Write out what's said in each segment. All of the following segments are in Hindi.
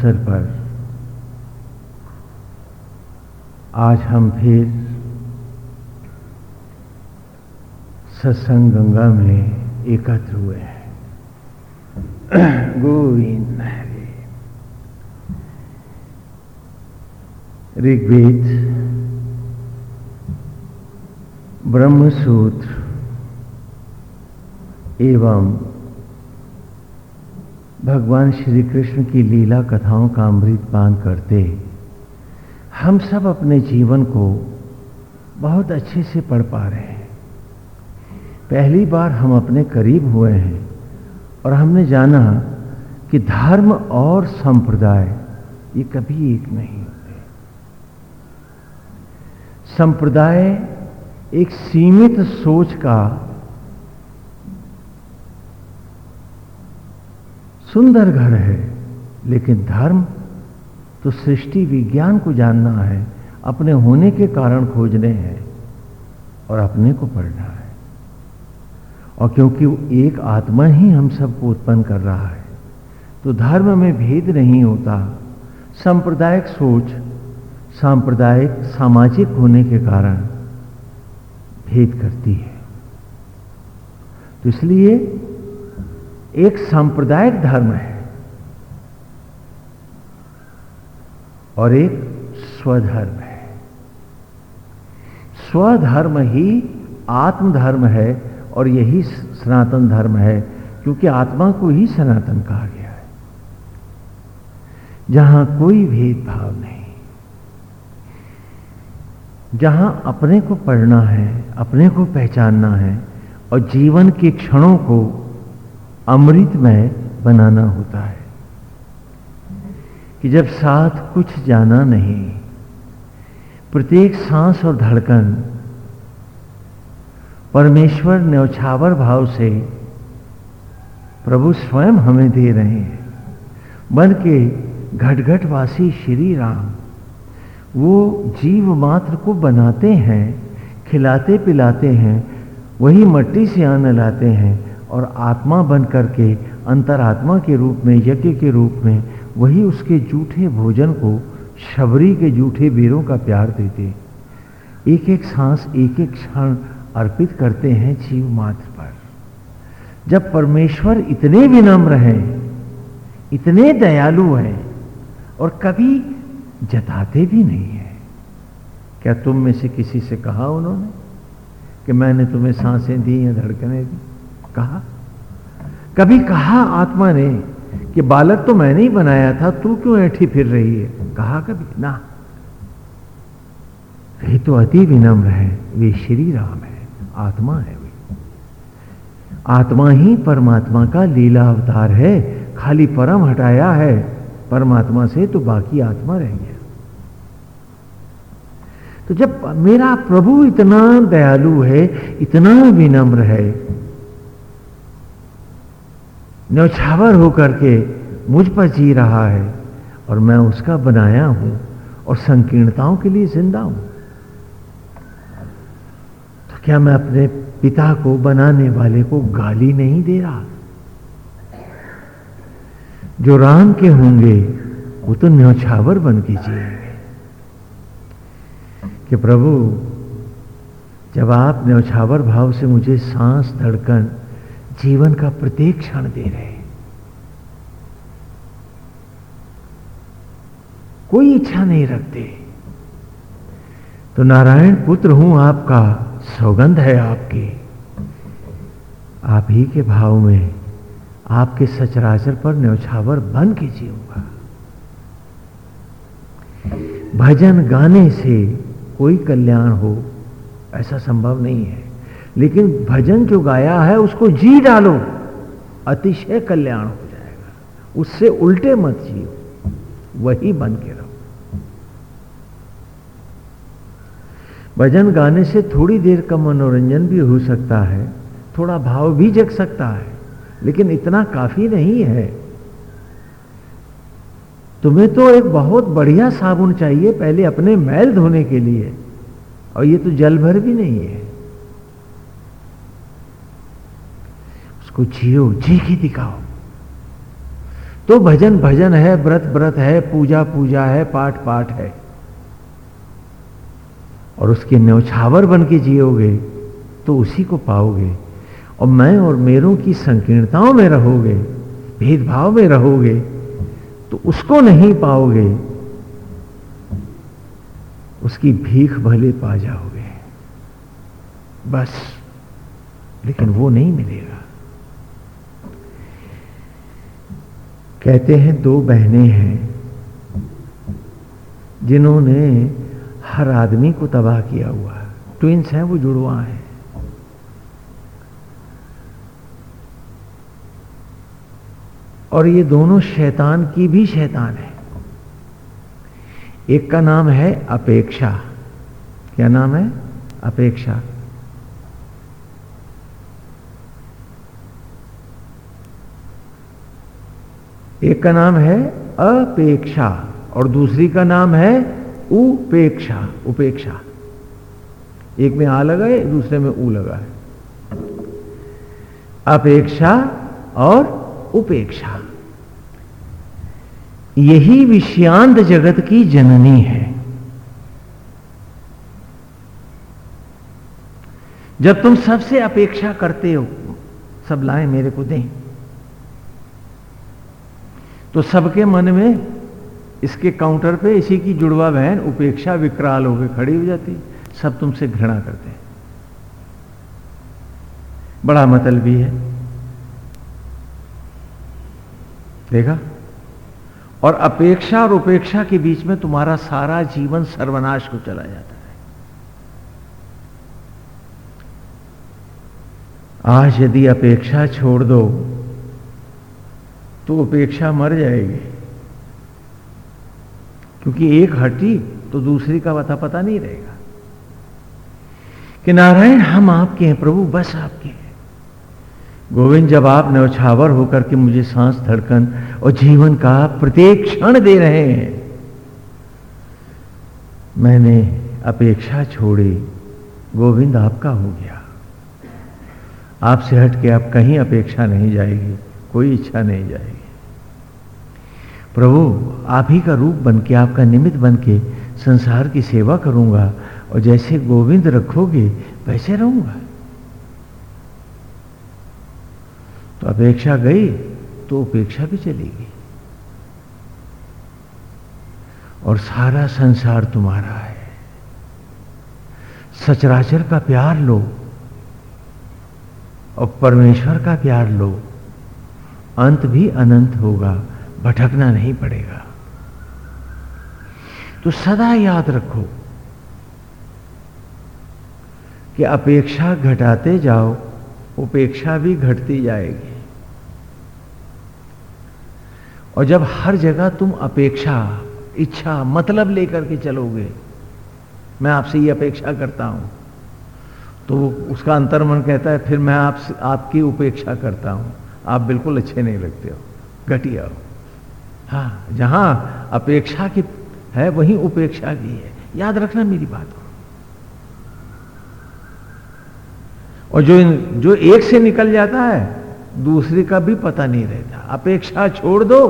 अवसर पर आज हम फिर सत्संग गंगा में एकत्र हुए हैं। गोविंद ऋग्वेद, ब्रह्मसूत्र एवं भगवान श्री कृष्ण की लीला कथाओं का अमृत पान करते। हम सब अपने जीवन को बहुत अच्छे से पढ़ पा रहे हैं। पहली बार हम अपने करीब हुए हैं और हमने जाना कि धर्म और संप्रदाय, ये कभी एक नहीं होते। संप्रदाय एक सीमित सोच का सुंदर घर है, लेकिन धर्म तो सृष्टि विज्ञान को जानना है, अपने होने के कारण खोजने हैं और अपने को पढ़ना है। और क्योंकि एक आत्मा ही हम सबको उत्पन्न कर रहा है तो धर्म में भेद नहीं होता। सांप्रदायिक सोच, सांप्रदायिक सामाजिक होने के कारण भेद करती है। तो इसलिए एक सांप्रदायिक धर्म है और एक स्वधर्म है। स्वधर्म ही आत्मधर्म है और यही सनातन धर्म है, क्योंकि आत्मा को ही सनातन कहा गया है। जहाँ कोई भेदभाव नहीं, जहाँ अपने को पढ़ना है, अपने को पहचानना है, और जीवन के क्षणों को अमृतमय बनाना होता है कि जब साथ कुछ जाना नहीं, प्रत्येक सांस और धड़कन परमेश्वर न्यौछावर भाव से प्रभु स्वयं हमें दे रहे हैं। बन के घटघटवासी श्री राम वो जीव मात्र को बनाते हैं, खिलाते पिलाते हैं, वही मट्टी से अन्न लाते हैं और आत्मा बन करके अंतरात्मा के रूप में, यज्ञ के रूप में, वही उसके जूठे भोजन को शबरी के जूठे बेरों का प्यार देते। एक एक सांस एक एक क्षण अर्पित करते हैं जीव मात्र पर। जब परमेश्वर इतने विनम्र हैं, इतने दयालु हैं, और कभी जताते भी नहीं है, क्या तुम में से किसी से कहा उन्होंने कि मैंने तुम्हें साँसें दी या धड़कने दी? कहा? कभी कहा आत्मा ने कि बालक तो मैंने ही बनाया था, तू क्यों ऐठी फिर रही है? कहा कभी? ना। वे तो अति विनम्र है, वे श्री राम है, आत्मा है वे। आत्मा ही परमात्मा का लीला अवतार है, खाली परम हटाया है, परमात्मा से तो बाकी आत्मा रह गया। तो जब मेरा प्रभु इतना दयालु है, इतना विनम्र है न्यौछावर होकर के मुझ पर जी रहा है और मैं उसका बनाया हूँ और संकीर्णताओं के लिए ज़िंदा हूँ। तो क्या मैं अपने पिता को बनाने वाले को गाली नहीं दे रहा? जो राम के होंगे, वो तो न्यौछावर बन के जिएँगे। कि प्रभु, जब आप न्यौछावर भाव से मुझे सांस धड़कन जीवन का प्रत्येक क्षण दे रहे हैं। कोई इच्छा नहीं रखते। तो नारायण पुत्र हूँ, आपका सौगंध है आपकी। आप ही के भाव में आपके सचराचर पर न्यौछावर बन के जीऊँगा। भजन गाने से कोई कल्याण हो, ऐसा संभव नहीं है। लेकिन भजन जो गाया है, उसको जी डालो। अतिशय कल्याण हो जाएगा। उससे उल्टे मत जियो। वही बन के रहो। भजन गाने से थोड़ी देर का मनोरंजन भी हो सकता है। थोड़ा भाव भी जग सकता है। लेकिन इतना काफ़ी नहीं है। तुम्हें तो एक बहुत बढ़िया साबुन चाहिए पहले अपने मैल धोने के लिए। और ये तो जल भर भी नहीं है। उसको जियो, जी के दिखाओ। तो भजन भजन है, व्रत व्रत है, पूजा पूजा है, पाठ पाठ है। और उसके न्यौछावर बन के जियोगे तो उसी को पाओगे। और मैं और मेरों की संकीर्णताओं में रहोगे, भेदभाव में रहोगे तो उसको नहीं पाओगे। उसकी भीख भले पा जाओगे। बस, लेकिन वो नहीं मिलेगा। कहते हैं दो बहनें हैं, जिन्होंने हर आदमी को तबाह किया हुआ है। ट्विंस हैं, वो जुड़वा हैं। और ये दोनों शैतान की भी शैतान है। एक का नाम है अपेक्षा। क्या नाम है? अपेक्षा। एक का नाम है अपेक्षा और दूसरी का नाम है उपेक्षा उपेक्षा। एक में आ लगा है, दूसरे में ऊ लगा है। अपेक्षा और उपेक्षा। यही विषयांत जगत की जननी है। जब तुम सबसे अपेक्षा करते हो, सब लाए मेरे को दें। तो सबके मन में इसके काउंटर पे इसी की जुड़वा बहन उपेक्षा विकराल होकर खड़ी हो जाती। सब तुमसे घृणा करते हैं। बड़ा मतल भी है। देखा? और अपेक्षा और उपेक्षा के बीच में तुम्हारा सारा जीवन सर्वनाश को चला जाता है। आज यदि अपेक्षा छोड़ दो तो उपेक्षा मर जाएगी। क्योंकि एक हटी तो दूसरी का पता पता नहीं रहेगा। कि नारायण, हम आपके हैं, प्रभु, बस आपके हैं। गोविंद, जब आप नौछावर होकर के मुझे सांस, धड़कन और जीवन का प्रत्येक क्षण दे रहे हैं, मैंने अपेक्षा छोड़ी, गोविंद आपका हो गया। आपसे हट के आप कहीं अपेक्षा नहीं जाएगी, कोई इच्छा नहीं जाएगी। प्रभु, आप ही का रूप बन के आपका निमित्त बन के संसार की सेवा करूँगा और जैसे गोविंद रखोगे, वैसे रहूँगा। तो अपेक्षा गई तो उपेक्षा भी चलेगी और सारा संसार तुम्हारा है। सचराचर का प्यार लो और परमेश्वर का प्यार लो। अंत भी अनंत होगा। भटकना नहीं पड़ेगा। तो सदा याद रखो कि अपेक्षा घटाते जाओ, उपेक्षा भी घटती जाएगी। और जब हर जगह तुम अपेक्षा, इच्छा मतलब लेकर के चलोगे, मैं आपसे ये अपेक्षा करता हूँ तो उसका अंतर्मन कहता है, फिर मैं आपसे, आपकी उपेक्षा करता हूँ। आप बिल्कुल अच्छे नहीं लगते हो। घटिया हो। हाँ जहाँ अपेक्षा की है, वहीं उपेक्षा की है। याद रखना मेरी बात को। और जो जो एक से निकल जाता है, दूसरे का भी पता नहीं रहता। अपेक्षा छोड़ दो,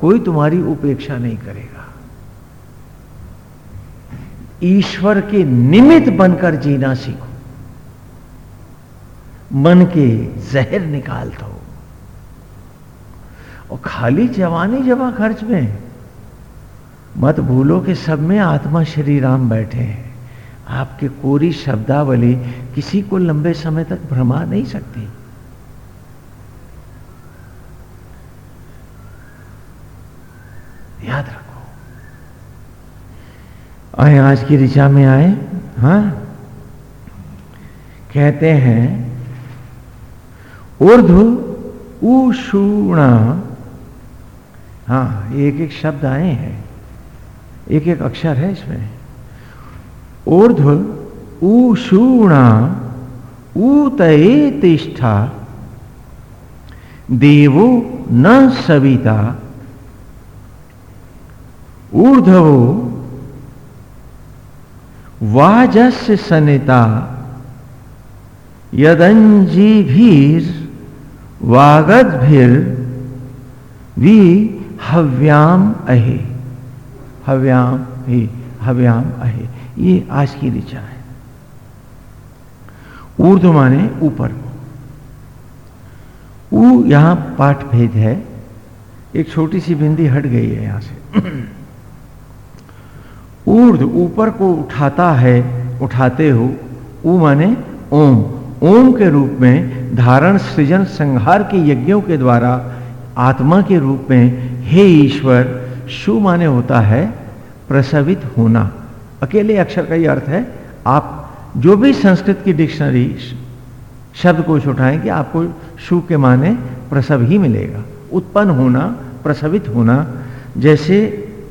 कोई तुम्हारी उपेक्षा नहीं करेगा। ईश्वर के निमित्त बनकर जीना सीखो। मन के जहर निकाल दो। और खाली जवानी जमा खर्च में मत भूलो कि सब में आत्मा श्री राम बैठे हैं। आपके कोरी शब्दावली किसी को लंबे समय तक भ्रमा नहीं सकती। याद रखो। आए, आज की ऋचा में आए, हा? कहते हैं ऊर्ध उषूणा हाँ एक एक शब्द आए हैं। एक एक अक्षर है इसमें। ऊर्ध उषूणा ऊतये तिष्ठा, देवो न सविता। ऊर्धवो वाजस्य सनिता यदंजीभीर वागदभिर वी हव्याम अहे। हव्याम ही, हव्याम अहे। ये आज की ऋचा है। ऊर्ध माने ऊपर ऊ यहाँ पाठ भेद है। एक छोटी सी बिंदी हट गई है यहाँ से। ऊर्ध ऊपर को उठाता है, उठाते हो। ऊ माने ओम। ओम के रूप में धारण सृजन संहार के यज्ञों के द्वारा आत्मा के रूप में हे ईश्वर, शु माने होता है प्रसवित होना। अकेले अक्षर का ही अर्थ है, आप जो भी संस्कृत की डिक्शनरी शब्द को उठाएँगे, आपको शु के माने प्रसव ही मिलेगा। उत्पन्न होना, प्रसवित होना, जैसे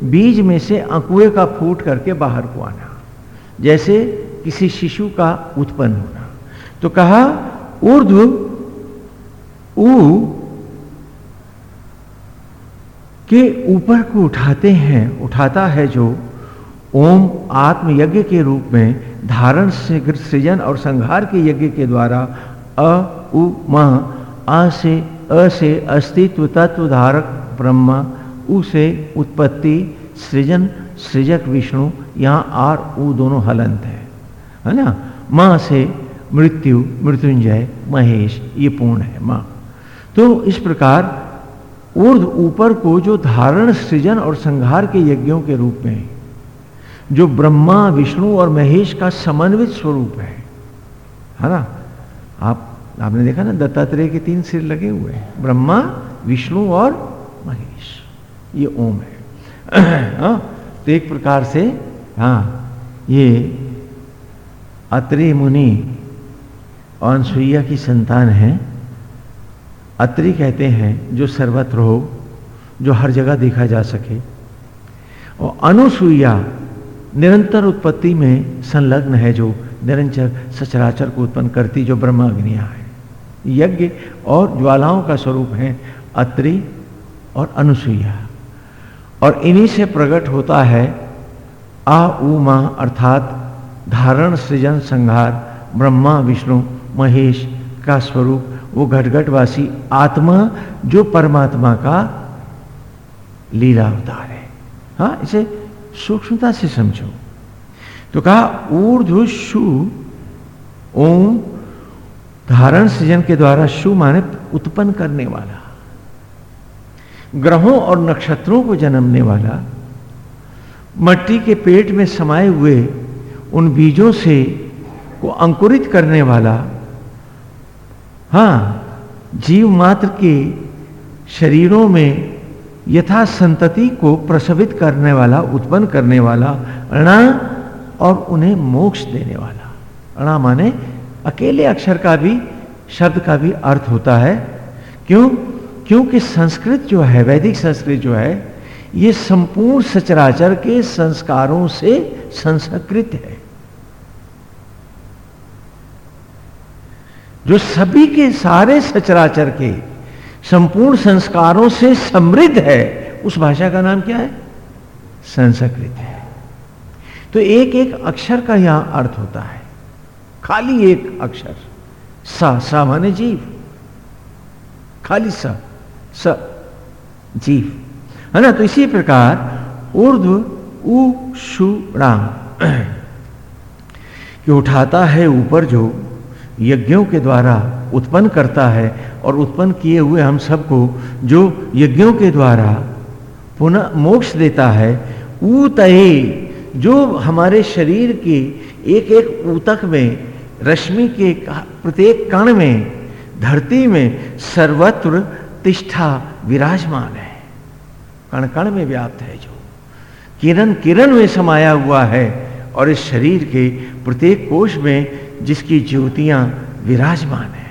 बीज में से अंकुए का फूट करके बाहर को आना, जैसे किसी शिशु का उत्पन्न होना। तो कहा ऊ के ऊपर को उठाते हैं, उठाता है जो ओम आत्म यज्ञ के रूप में धारण से सृजन और संहार के यज्ञ के द्वारा अ, उ, म, आ से अ से अस्तित्व तत्व धारक ब्रह्मा, उ से उत्पत्ति, सृजन, सृजक विष्णु, यहाँ आर, उ दोनों हलंत है। है ना? माँ से मृत्यु, मृत्युंजय, महेश, ये पूर्ण है, माँ। तो इस प्रकार ऊर्ध ऊपर को जो धारण, सृजन और संहार के यज्ञों के रूप में जो ब्रह्मा, विष्णु और महेश का समन्वित स्वरूप है। है ना? आप, आपने देखा ना, दत्तात्रेय के तीन सिर लगे हुए हैं, ब्रह्मा, विष्णु और महेश। ये ओम है। हाँ तो एक प्रकार से हाँ ये अत्रि मुनि और अनसुईया की संतान है। अत्रि कहते हैं जो सर्वत्र हो, जो हर जगह देखा जा सके। और अनुसुईया निरंतर उत्पत्ति में संलग्न है, जो निरंतर सचराचर को उत्पन्न करती, जो ब्रह्माग्निया है। यज्ञ और ज्वालाओं का स्वरूप है अत्रि और अनुसुईया और इन्हीं से प्रकट होता है आ उ मा अर्थात धारण सृजन संहार, ब्रह्मा, विष्णु, महेश का स्वरूप वो घटघटवासी आत्मा जो परमात्मा का लीला अवतार है। हाँ इसे सूक्ष्मता से समझो। तो कहा ऊर्ध्वशु ओम, धारण सृजन के द्वारा शु माने उत्पन्न करने वाला। ग्रहों और नक्षत्रों को जन्मने वाला। मट्टी के पेट में समाये हुए उन बीजों से को अंकुरित करने वाला। हाँ, जीव मात्र के शरीरों में यथा संतति को प्रसवित करने वाला, उत्पन्न करने वाला, अणा और उन्हें मोक्ष देने वाला। अणा माने अकेले अक्षर का भी, शब्द का भी अर्थ होता है। क्यों? क्योंकि संस्कृत जो है, वैदिक संस्कृत जो है, ये संपूर्ण सचराचर के संस्कारों से संस्कृत है। जो सभी के सारे सचराचर के संपूर्ण संस्कारों से समृद्ध है, उस भाषा का नाम क्या है? संस्कृत है। तो एक एक अक्षर का यहाँ अर्थ होता है। खाली एक अक्षर। स स माने जीव। खाली स स, जीव। है ना? तो इसी प्रकार उर्दू उ, शु, राम। उठाता है ऊपर जो यज्ञों के द्वारा उत्पन्न करता है और उत्पन्न किए हुए हम सबको जो यज्ञों के द्वारा पुनः मोक्ष देता है, ऊतये, जो हमारे शरीर के एक एक ऊतक में, रश्मि के प्रत्येक कण में, धरती में सर्वत्र तिष्ठा विराजमान है। कण कण में व्याप्त है जो। किरण किरण में समाया हुआ है और इस शरीर के प्रत्येक कोष में जिसकी ज्योतियाँ विराजमान है।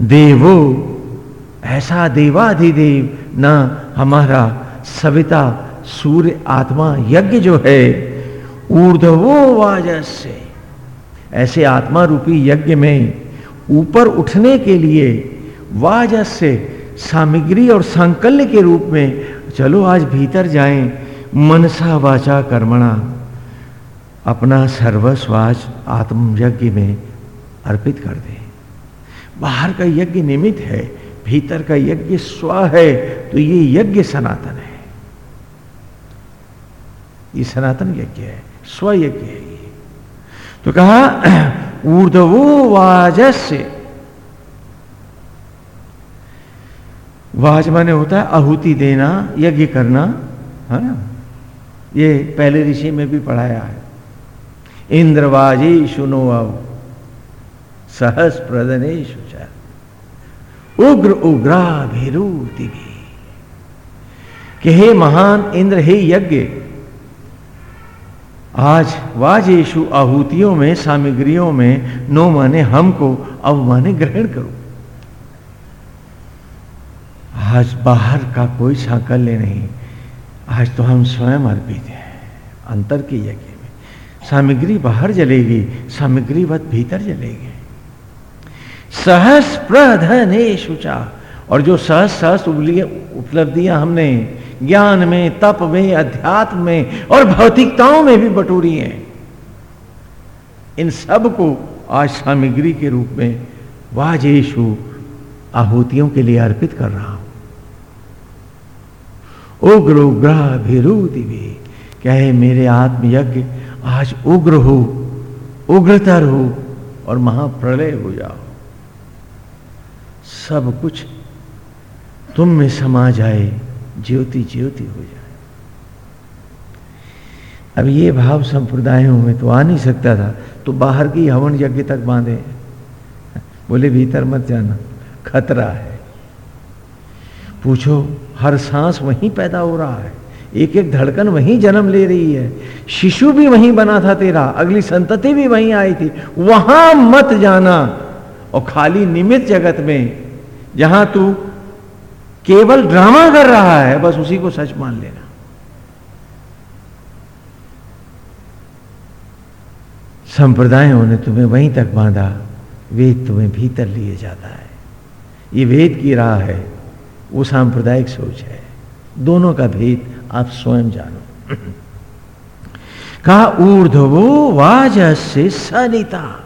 देवो, ऐसा देवाधिदेव न हमारा सविता सूर्य आत्मा यज्ञ जो है, ऊर्धवो वाजस से ऐसे आत्मा रूपी यज्ञ में ऊपर उठने के लिए वाजस से सामग्री और संकल्य के रूप में, चलो आज भीतर जाएँ, मनसा वाचा कर्मणा। अपना सर्वस्वाज आत्म यज्ञ में अर्पित कर दे। बाहर का यज्ञ निमित्त है, भीतर का यज्ञ स्व है तो ये यज्ञ सनातन है। ये सनातन यज्ञ है, स्व यज्ञ है ये। तो कहा, ऊर्धवो वाजस्य। वाज माने होता है आहुति देना, यज्ञ करना, है ना? ये पहले ऋषि में भी पढ़ाया है। इंद्रवाजी सुनो अब सहस प्रदने उग्र उग्रा भेरूति भी। कि हे महान इंद्र, हे यज्ञ, आज वाजेशु आहूतियों में, सामग्रियों में नो माने हमको अब माने ग्रहण करो। आज बाहर का कोई साकल्य नहीं, आज तो हम स्वयं अर्पित हैं, अंतर के यज्ञ। सामग्री बाहर जलेगी, सामग्री वत भीतर जलेगी। सहस प्रधने शुचा और जो सहस सहस उपलब्धियाँ हमने, ज्ञान में, तप में, अध्यात्म में और भौतिकताओं में भी बटोरी हैं, इन सबको आज सामग्री के रूप में वाजेशु आहूतियों के लिए अर्पित कर रहा हूँ। उग्र उग्रह भी कहे मेरे आत्मयज्ञ आज उग्र हो, उग्रतर हो और महाप्रलय हो जाओ। सब कुछ तुम में समा जाए, ज्योति ज्योति हो जाए। अब ये भाव संप्रदायों में तो आ नहीं सकता था तो बाहर की हवन यज्ञ तक बांधे। बोले, भीतर मत जाना, खतरा है। पूछो, हर सांस वहीं पैदा हो रहा है। एक एक धड़कन वहीं जन्म ले रही है। शिशु भी वहीं बना था तेरा, अगली संतति भी वहीं आई थी। वहाँ मत जाना और खाली निमित जगत में, जहाँ तू केवल ड्रामा कर रहा है, बस उसी को सच मान लेना। संप्रदायों ने तुम्हें वहीं तक बांधा, वेद तुम्हें भीतर लिए जाता है। ये वेद की राह है, वो सांप्रदायिक सोच है। दोनों का भेद आप स्वयं जानो। कहा, ऊर्धवो से सनिता।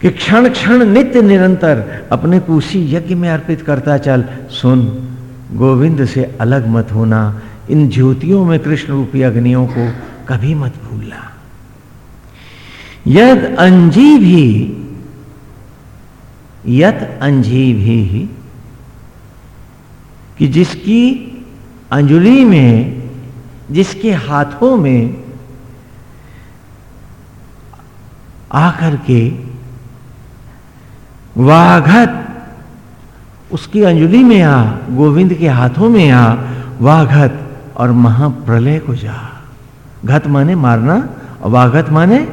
कि क्षण क्षण नित्य निरंतर अपने को उसी यज्ञ में अर्पित करता चल, सुन, गोविंद से अलग मत होना, इन ज्योतियों में कृष्ण रूपी अग्नियों को कभी मत भूलना। यद अंजी भी यत अंजी भी कि जिसकी अंजुली में, जिसके हाथों में आकर के वाघत, उसकी अंजुली में आ, गोविंद के हाथों में आ, वाघत और महाप्रलय को जा। घत माने मारना और वाघत माने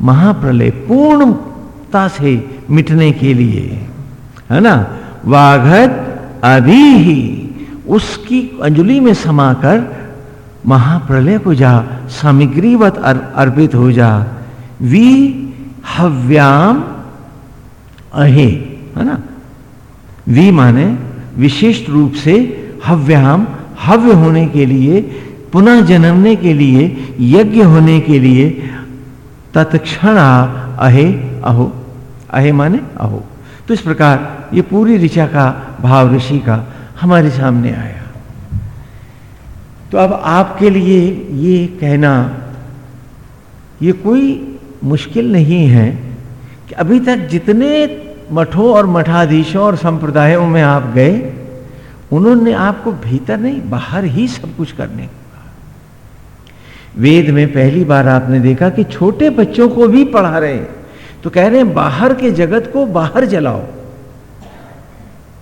महाप्रलय, पूर्णता से मिटने के लिए। है ना? वाघत अभी ही उसकी अंजलि में समाकर महाप्रलय को जा, सामग्रीवत अर्पित हो जा। वी हव्याम अहे, है ना? वी माने विशिष्ट रूप से हव्याम, हव्य होने के लिए, पुनः जन्मने के लिए, यज्ञ होने के लिए, तत्क्षण अहे, अहो। अहे माने अहो। तो इस प्रकार ये पूरी ऋचा का भाव ऋषि का हमारे सामने आया। तो अब आपके लिए ये कहना, ये कोई मुश्किल नहीं है कि अभी तक जितने मठों और मठाधीशों और संप्रदायों में आप गए, उन्होंने आपको भीतर नहीं, बाहर ही सब कुछ करने को कहा। वेद में पहली बार आपने देखा कि छोटे बच्चों को भी पढ़ा रहे हैं। तो कह रहे हैं, बाहर के जगत को बाहर जलाओ।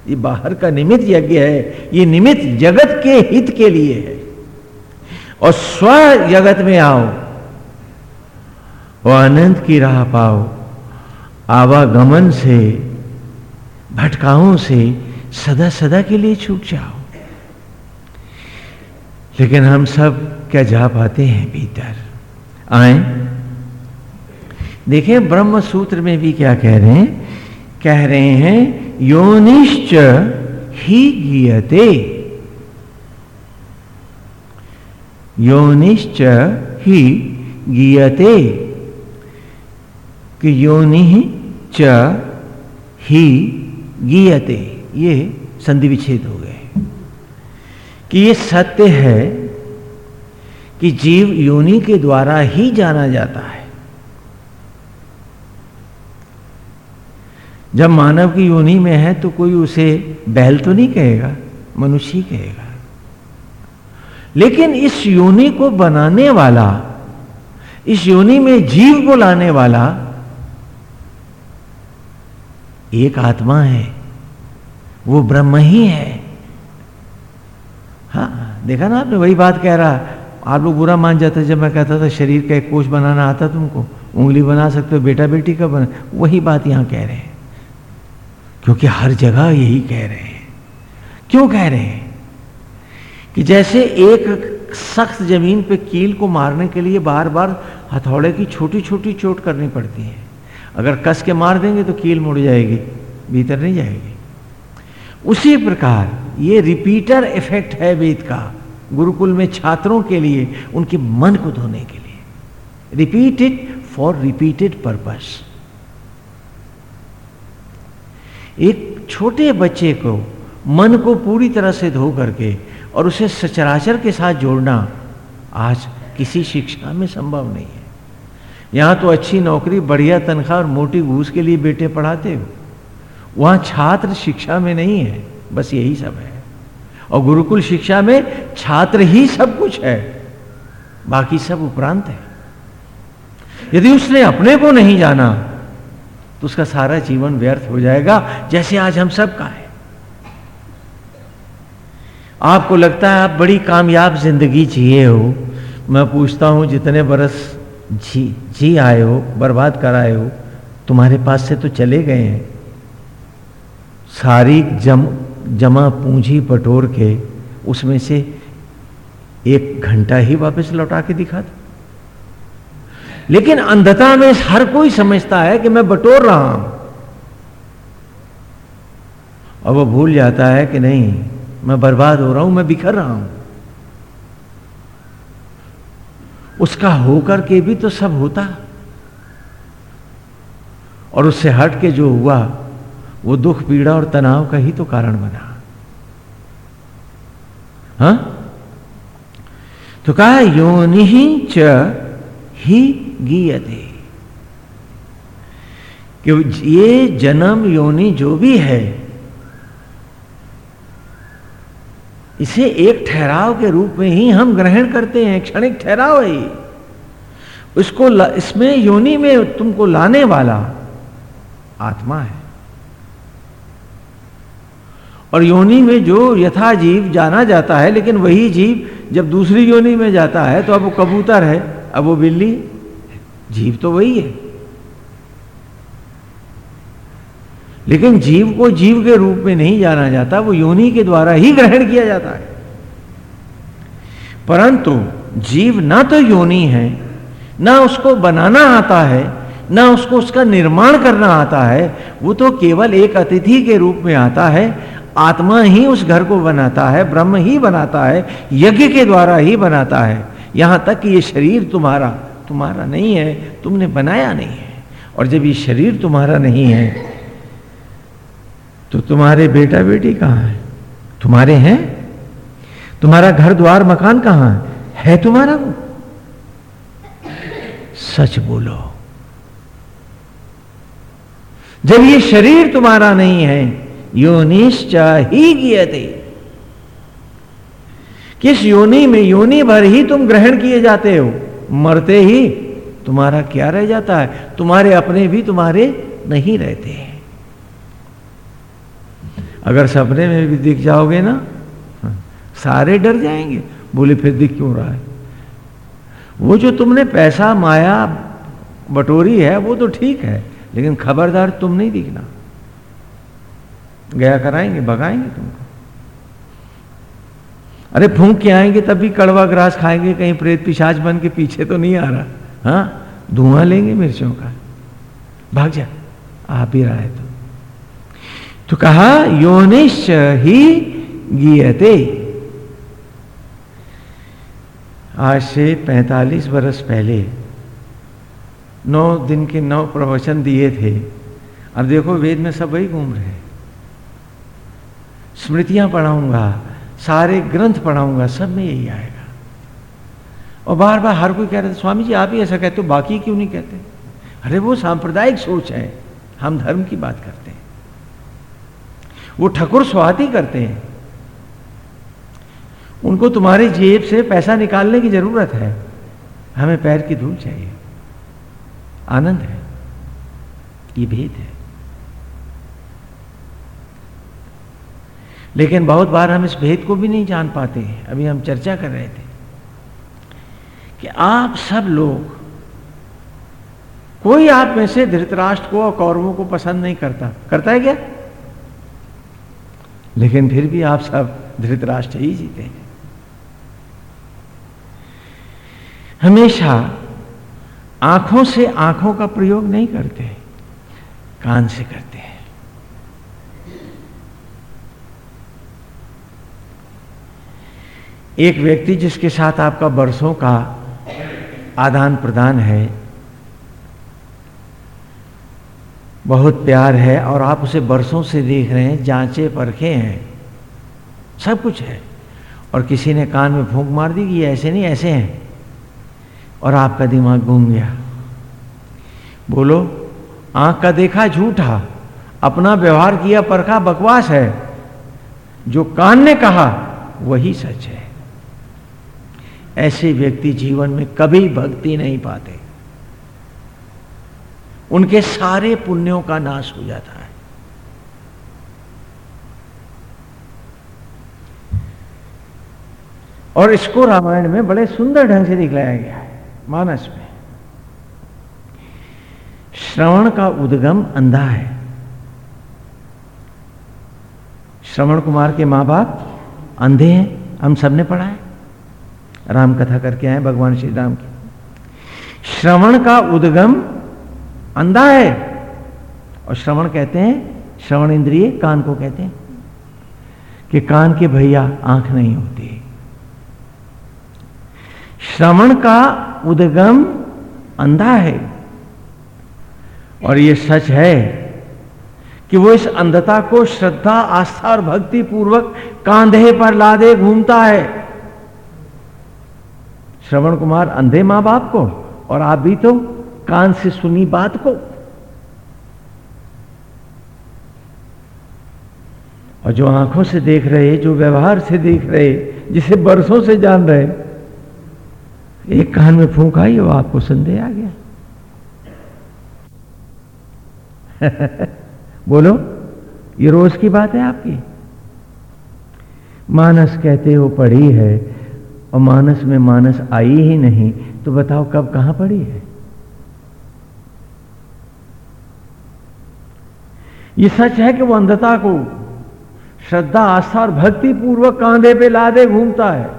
ये बाहर का निमित्त यज्ञ है, ये निमित्त जगत के हित के लिए है। और स्व जगत में आओ, और आनंद की राह पाओ, आवागमन से, भटकाओं से सदा सदा के लिए छूट जाओ। लेकिन हम सब क्या जा पाते हैं भीतर? आए? देखिए ब्रह्म सूत्र में भी क्या कह रहे हैं? कह रहे हैं, योनिश्च ही गीयते। योनिश्च ही गीयते। कि योनि च ही गीयते, ये संधि विच्छेद हो गए। कि ये सत्य है कि जीव योनि के द्वारा ही जाना जाता है। जब मानव की योनि में है तो कोई उसे बैल तो नहीं कहेगा, मनुष्य ही कहेगा। लेकिन इस योनि को बनाने वाला, इस योनि में जीव को लाने वाला एक आत्मा है, वो ब्रह्म ही है। हाँ देखा ना आपने, वही बात कह रहा, आप लोग बुरा मान जाते, जब मैं कहता था, शरीर का एक कोष बनाना आता तुमको, उंगली बना सकते हो बेटा बेटी का बना, वही बात यहाँ कह रहे हैं। क्योंकि हर जगह यही कह रहे हैं। क्यों कह रहे हैं? कि जैसे एक सख्त ज़मीन पे कील को मारने के लिए बार बार हथौड़े की छोटी छोटी चोट करनी पड़ती है। अगर कस के मार देंगे तो कील मुड़ जाएगी, भीतर नहीं जाएगी। उसी प्रकार ये रिपीटर इफ़ेक्ट है वेद का, गुरुकुल में छात्रों के लिए, उनके मन को धोने के लिए। रिपीटेड फॉर रिपीटेड पर्पस एक छोटे बच्चे को मन को पूरी तरह से धो करके और उसे सचराचर के साथ जोड़ना आज किसी शिक्षा में संभव नहीं है। यहाँ तो अच्छी नौकरी, बढ़िया तनख्वाह और मोटी घूस के लिए बेटे पढ़ाते हो। वहाँ छात्र शिक्षा में नहीं है, बस यही सब है। और गुरुकुल शिक्षा में छात्र ही सब कुछ है, बाकी सब उपरांत है। यदि उसने अपने को नहीं जाना तो उसका सारा जीवन व्यर्थ हो जाएगा, जैसे आज हम सब का है। आपको लगता है आप बड़ी कामयाब ज़िंदगी जिए हो। मैं पूछता हूँ, जितने बरस जी जी आए हो, बर्बाद कर आए हो, तुम्हारे पास से तो चले गए हैं। सारी जम, जमा पूंजी बटोर के उसमें से एक घंटा ही वापस लौटा के दिखा दो। लेकिन अंधता में हर कोई समझता है कि मैं बटोर रहा हूँ। और वो भूल जाता है कि नहीं, मैं बर्बाद हो रहा हूँ, मैं बिखर रहा हूँ। उसका होकर के भी तो सब होता। और उससे हट के जो हुआ, वो दुख, पीड़ा और तनाव का ही तो कारण बना। हा? तो कहा योनि ही च ही गीयते। कि ये जन्म योनि जो भी है, इसे एक ठहराव के रूप में ही हम ग्रहण करते हैं, क्षणिक ठहराव है इसको इसमें योनि में तुमको लाने वाला आत्मा है। और योनि में जो यथा जीव जाना जाता है, लेकिन वही जीव जब दूसरी योनि में जाता है तो अब वो कबूतर है, अब वो बिल्ली जीव तो वही है। लेकिन जीव को जीव के रूप में नहीं जाना जाता, वो योनि के द्वारा ही ग्रहण किया जाता है। परंतु जीव ना तो योनि है, ना उसको बनाना आता है, ना उसको उसका निर्माण करना आता है, वो तो केवल एक अतिथि के रूप में आता है, आत्मा ही उस घर को बनाता है, ब्रह्म ही बनाता है, यज्ञ के द्वारा ही बनाता है। यहाँ तक कि ये शरीर तुम्हारा तुम्हारा नहीं है तुमने बनाया नहीं है। और जब ये शरीर तुम्हारा नहीं है तो तुम्हारे बेटा बेटी कहाँ है? तुम्हारे हैं? तुम्हारा घर द्वार मकान कहाँ है, है तुम्हारा वो? सच बोलो। जब ये शरीर तुम्हारा नहीं है योनिश्चा ही गियते। किस योनि में योनि भर ही तुम ग्रहण किए जाते हो? मरते ही तुम्हारा क्या रह जाता है? तुम्हारे अपने भी तुम्हारे नहीं रहते। अगर सपने में भी दिख जाओगे ना, सारे डर जाएँगे। बोले, फिर दिख क्यों रहा है? वो जो तुमने पैसा माया बटोरी है, वो तो ठीक है, लेकिन खबरदार तुम नहीं दिखना। गया कराएँगे, भगाएँगे तुमको। अरे फूंक के आएँगे तब भी कड़वा ग्रास खाएँगे, कहीं प्रेत पिशाच बन के पीछे तो नहीं आ रहा। हाँ? धुआँ लेंगे मिर्चों का। भाग जा आ भी रहा है तो तो कहा योनिश ही गीयते। आज से 45 बरस पहले, नौ दिन के नौ प्रवचन दिए थे। अब देखो, वेद में सब वही घूम रहे हैं। स्मृतियाँ पढ़ाऊँगा सारे ग्रंथ पढ़ाऊँगा, सब में यही आएगा। और बार बार हर कोई कह रहे थे स्वामी जी, आप ही ऐसा कहते हो, बाकी क्यों नहीं कहते? अरे, वो सांप्रदायिक सोच है। हम धर्म की बात करते हैं। वो ठकुर स्वाति करते हैं। उनको तुम्हारी जेब से पैसा निकालने की ज़रूरत है। हमें पैर की धूल चाहिए। आनंद है। ये भेद है। लेकिन बहुत बार हम इस भेद को भी नहीं जान पाते अभी हम चर्चा कर रहे थे कि आप सब लोग, कोई आप में से धृतराष्ट्र को और कौरवों को पसंद नहीं करता। करता है क्या? लेकिन फिर भी आप सब धृतराष्ट्र ही जीते हैं। हमेशा आँखों से आँखों का प्रयोग नहीं करते, कान से करते हैं। एक व्यक्ति जिसके साथ आपका बरसों का आदान प्रदान है, बहुत प्यार है और आप उसे बरसों से देख रहे हैं, जांचे परखे हैं, सब कुछ है। और किसी ने कान में फूंक मार दी कि ऐसे नहीं, ऐसे हैं। और आपका दिमाग घूम गया। बोलो, आँख का देखा झूठा, अपना व्यवहार किया परखा बकवास है। जो कान ने कहा, वही सच है। ऐसे व्यक्ति जीवन में कभी भक्ति नहीं पाते। उनके सारे पुण्यों का नाश हो जाता है। और इसको रामायण में बड़े सुंदर ढंग से दिखलाया गया है, मानस में। श्रवण का उद्गम अंधा है। श्रवण कुमार के माँ बाप अंधे हैं, हम सबने पढ़ा है। राम कथा करके आए भगवान श्री राम की। श्रवण का उद्गम अंधा है। और श्रवण कहते हैं, श्रवण इंद्रिय कान को कहते हैं कि कान के भैया आँख नहीं होती। श्रवण का उद्गम अंधा है। और यह सच है कि वो इस अंधता को श्रद्धा, आस्था और भक्ति पूर्वक कांधे पर लादे घूमता है। श्रवण कुमार, अंधे माँ बाप को और आप भी तो कान से सुनी बात को। और जो आँखों से देख रहे, जो व्यवहार से देख रहे, जिसे बरसों से जान रहे, एक कान में फूंक आई वो आपको संदेह आ गया। बोलो, ये रोज की बात है आपकी। मानस कहते हो, पढ़ी है और मानस में मानस आई ही नहीं तो बताओ कब, कहाँ पड़ी है? ये सच है कि वो अंधता को श्रद्धा, आस्था और भक्ति पूर्वक कांधे पे लादे घूमता है।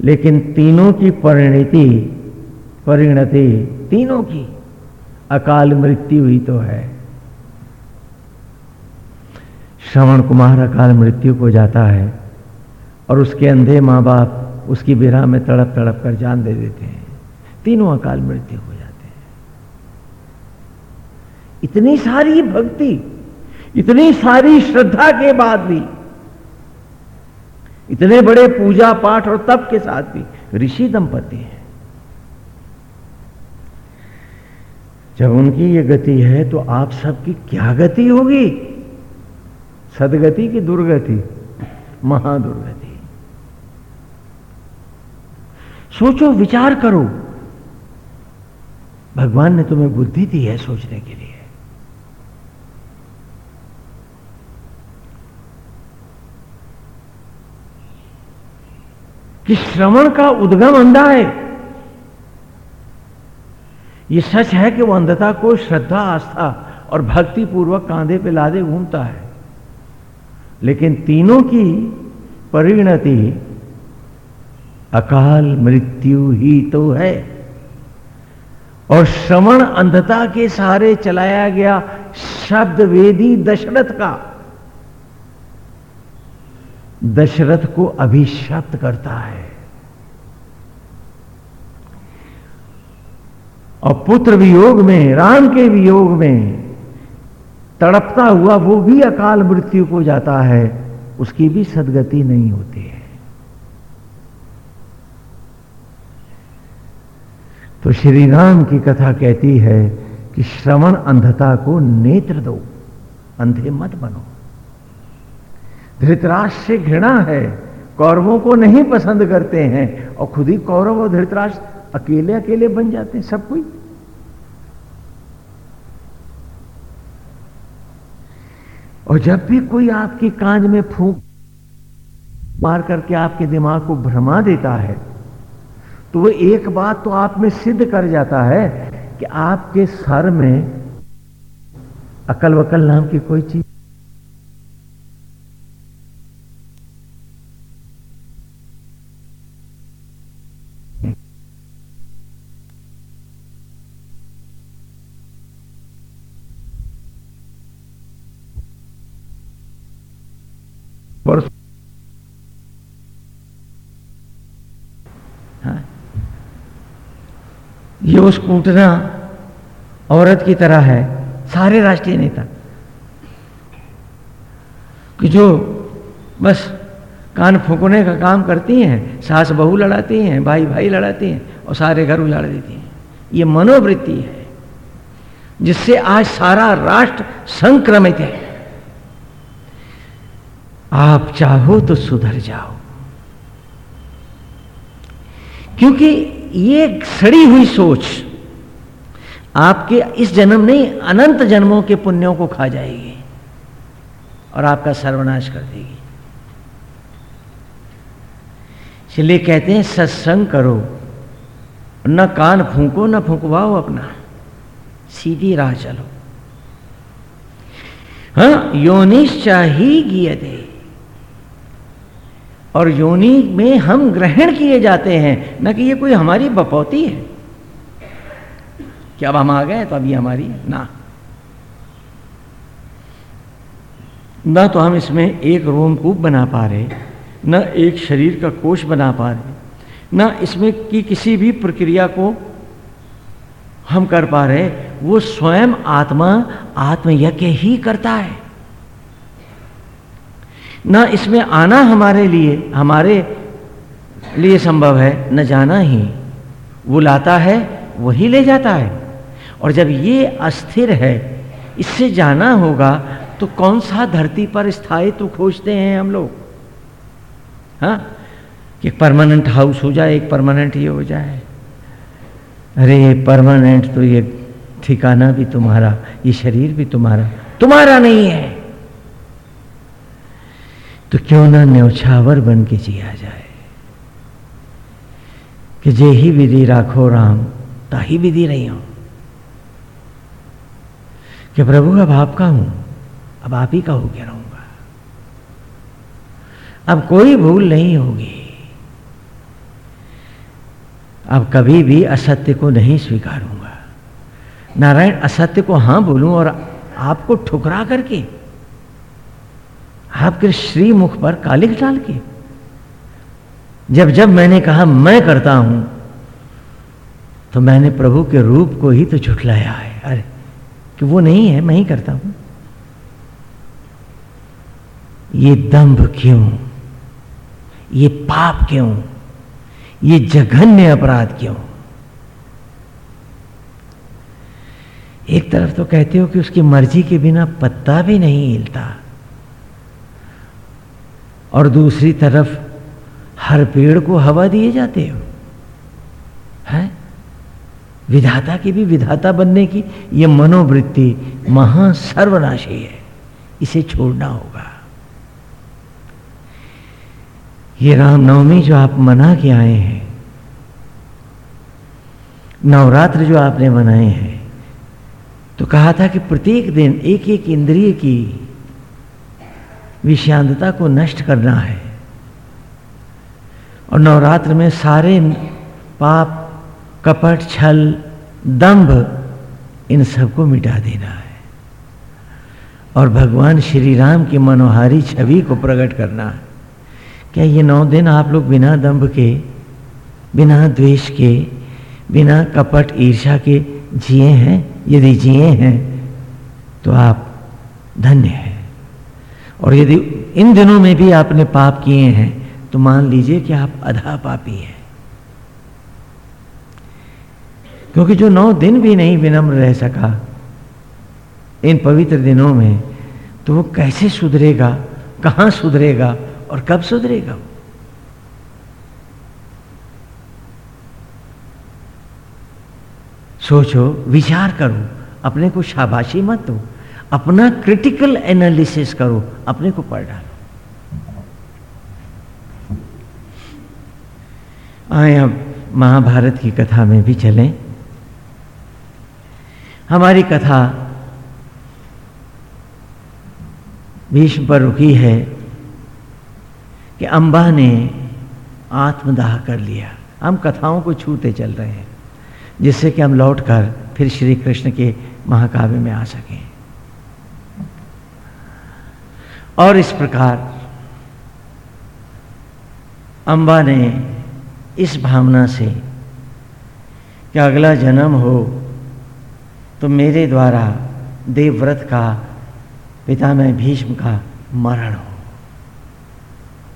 लेकिन तीनों की परिणति परिणति तीनों की अकाल मृत्यु ही तो है। श्रवण कुमार अकाल मृत्यु को जाता है। और उसके अंधे माँ बाप उसकी विराह में तड़प तड़प कर जान दे देते हैं। तीनों अकाल मृत्यु हो जाते हैं। इतनी सारी भक्ति, इतनी सारी श्रद्धा के बाद भी, इतने बड़े पूजा पाठ और तप के साथ भी ऋषि दंपति हैं। जब उनकी ये गति है तो आप सबकी क्या गति होगी? सदगति की दुर्गति, महादुर्गति। सोचो, विचार करो। भगवान ने तुम्हें बुद्धि दी है सोचने के लिए। कि श्रवण का उद्गम अंधा है। यह सच है कि वह अंधता को श्रद्धा, आस्था और भक्ति पूर्वक कांधे पे लादे घूमता है। लेकिन तीनों की परिणति अकाल मृत्यु ही तो है। और श्रवण अंधता के सहारे चलाया गया शब्द वेदी दशरथ का। दशरथ को अभिशप्त करता है। और पुत्र वियोग में, राम के वियोग में तड़पता हुआ वो भी अकाल मृत्यु को जाता है, उसकी भी सदगति नहीं होती है। तो श्री राम की कथा कहती है कि श्रवण अंधता को नेत्र दो, अंधे मत बनो। धृतराष्ट्र से घृणा है, कौरवों को नहीं पसंद करते हैं, और खुद ही कौरव और धृतराष्ट्र अकेले अकेले बन जाते हैं, सब कोई। और जब भी कोई आपकी कांज में फूंक मार करके आपके दिमाग को भ्रमा देता है तो वो एक बात तो आप में सिद्ध कर जाता है कि आपके सर में अकल वकल नाम की कोई चीज़ उस कूटना औरत की तरह है, सारे राष्ट्रीय नेता। कि जो बस कान फूकने का काम करती हैं, सास बहू लड़ाती हैं, भाई भाई लड़ाती हैं और सारे घर उजाड़ देती हैं। ये मनोवृत्ति है, जिससे आज सारा राष्ट्र संक्रमित है। आप चाहो तो सुधर जाओ, क्योंकि ये सड़ी हुई सोच आपके इस जन्म नहीं, अनंत जन्मों के पुण्यों को खा जाएगी और आपका सर्वनाश कर देगी। इसलिए कहते हैं, सत्संग करो, न कान फूको, न फूकवाओ अपना, सीधी राह चलो। हाँ योनिश्चा ही गियते। और योनि में हम ग्रहण किए जाते हैं, न कि ये कोई हमारी बपौती है। कि अब हम आ गए तो अब ये हमारी ना। न तो हम इसमें एक रोमकूप बना पा रहे, न एक शरीर का कोष बना पा रहे, न इसमें की किसी भी प्रक्रिया को हम कर पा रहे, वो स्वयं आत्मा आत्मयज्ञ ही करता है। न इसमें आना हमारे लिए हमारे लिए संभव है, न जाना ही। वो लाता है, वही ले जाता है। और जब ये अस्थिर है, इससे जाना होगा तो कौन सा धरती पर स्थायित्व खोजते हैं हम लोग? हाँ? कि परमानेंट हाउस हो जाए, एक परमानेंट ये हो जाए। अरे परमानेंट तो ये ठिकाना भी तुम्हारा, ये शरीर भी तुम्हारा। तुम्हारा नहीं है। तो क्यों ना न्यौछावर बन के जिया जाए? कि जे ही विधि राखो राम, ताही विधि रही हूँ। कि प्रभु, अब आपका हूँ? अब आप ही का हो गया रहूँगा। अब कोई भूल नहीं होगी। अब कभी भी असत्य को नहीं स्वीकारूँगा। नारायण, असत्य को हाँ बोलूँ और आपको ठुकरा करके आपके श्री मुख पर कालिक डाल के। जब जब मैंने कहा, मैं करता हूँ तो मैंने प्रभु के रूप को ही तो झुठलाया है। अरे, कि वो नहीं है, मैं ही करता हूँ। ये दंभ क्यों? ये पाप क्यों? ये जघन्य अपराध क्यों? एक तरफ़ तो कहते हो कि उसकी मर्ज़ी के बिना पत्ता भी नहीं हिलता। और दूसरी तरफ़ हर पेड़ को हवा दिए जाते हो। है? विधाता की भी विधाता बनने की यह मनोवृत्ति महा सर्वनाशी है। इसे छोड़ना होगा। ये रामनवमी जो आप मना के आए हैं, नवरात्र जो आपने मनाए हैं तो कहा था कि प्रत्येक दिन एक एक इंद्रिय की विषांतता को नष्ट करना है। और नवरात्र में सारे पाप, कपट, छल, दंभ, इन सबको मिटा देना है। और भगवान श्री राम की मनोहारी छवि को प्रकट करना है। क्या ये नौ दिन आप लोग बिना दंभ के, बिना द्वेष के, बिना कपट ईर्षा के जिए हैं? यदि जिए हैं तो आप धन्य है। और यदि इन दिनों में भी आपने पाप किए हैं तो मान लीजिए कि आप अधा पापी हैं। क्योंकि जो नौ दिन भी नहीं विनम्र रह सका इन पवित्र दिनों में तो वो कैसे सुधरेगा, कहाँ सुधरेगा और कब सुधरेगा सोचो, विचार करो, अपने को शाबाशी मत दो। अपना क्रिटिकल एनालिसिस करो, अपने को पढ़ डालो। आए अब महाभारत की कथा में भी चलें। हमारी कथा भीष्म पर रुकी है कि अंबा ने आत्मदाह कर लिया। हम कथाओं को छूते चल रहे हैं, जिससे कि हम लौटकर फिर श्री कृष्ण के महाकाव्य में आ सकें। और इस प्रकार अंबा ने इस भावना से कि अगला जन्म हो तो मेरे द्वारा देवव्रत का, पिता में भीष्म का मरण हो।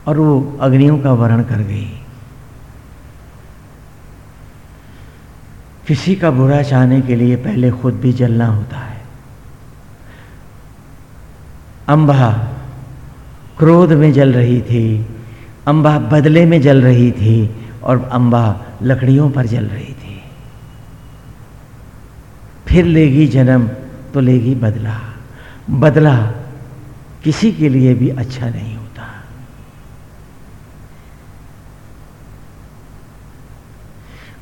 और वो अग्नियों का वर्ण कर गई। किसी का बुरा चाहने के लिए पहले खुद भी जलना होता है। अंबा क्रोध में जल रही थी, अंबा बदले में जल रही थी और अंबा लकड़ियों पर जल रही थी। फिर लेगी जन्म तो लेगी बदला। बदला किसी के लिए भी अच्छा नहीं होता।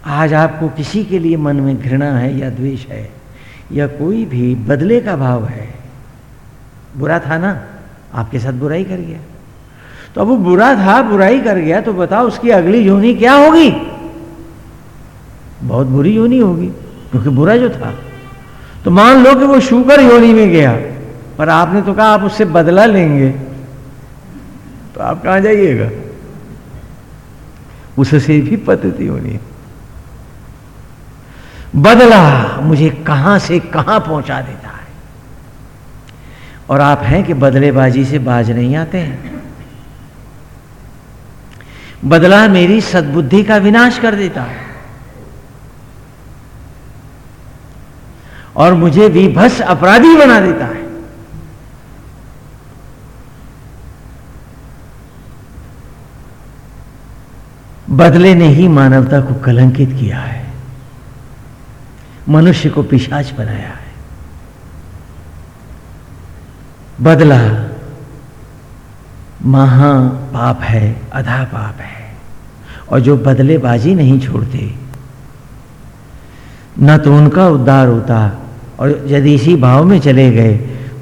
आज आपको किसी के लिए मन में घृणा है या द्वेष है या कोई भी बदले का भाव है, बुरा था ना? आपके साथ बुराई कर गया। तो अब वो बुरा था, बुराई कर गया तो बताओ उसकी अगली योनि क्या होगी? बहुत बुरी योनि होगी, क्योंकि बुरा जो था। तो मान लो कि वो शुकर योनि में गया, पर आपने तो कहा आप उससे बदला लेंगे। तो आप कहाँ जाइएगा? उससे भी पद्धति होनी है। बदला मुझे कहाँ से कहाँ पहुँचा देता और आप हैं कि बदलेबाजी से बाज नहीं आते हैं। बदला मेरी सद्बुद्धि का विनाश कर देता है। और मुझे विभस अपराधी बना देता है। बदले ने ही मानवता को कलंकित किया है। मनुष्य को पिशाच बनाया है बदला। महा पाप है अधा पाप है। और जो बदलेबाजी नहीं छोड़ते, न तो उनका उद्धार होता। और यदि इसी भाव में चले गए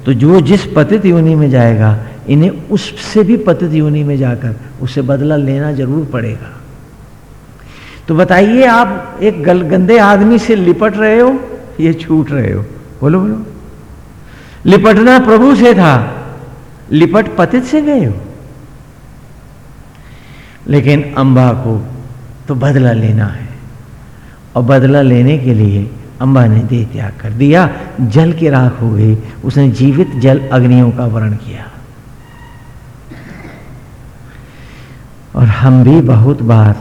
तो जो जिस पतित योनि में जाएगा, इन्हें उससे भी पतित योनि में जाकर उसे बदला लेना ज़रूर पड़ेगा। तो बताइए, आप एक गल गंदे आदमी से लिपट रहे हो, ये छूट रहे हो? बोलो बोलो। लिपटना प्रभु से था। लिपट पतित से गए हो। लेकिन अंबा को तो बदला लेना है। और बदला लेने के लिए अंबा ने दे त्याग कर दिया। जल की राख हो गई। उसने जीवित जल अग्नियों का वर्ण किया। और हम भी बहुत बार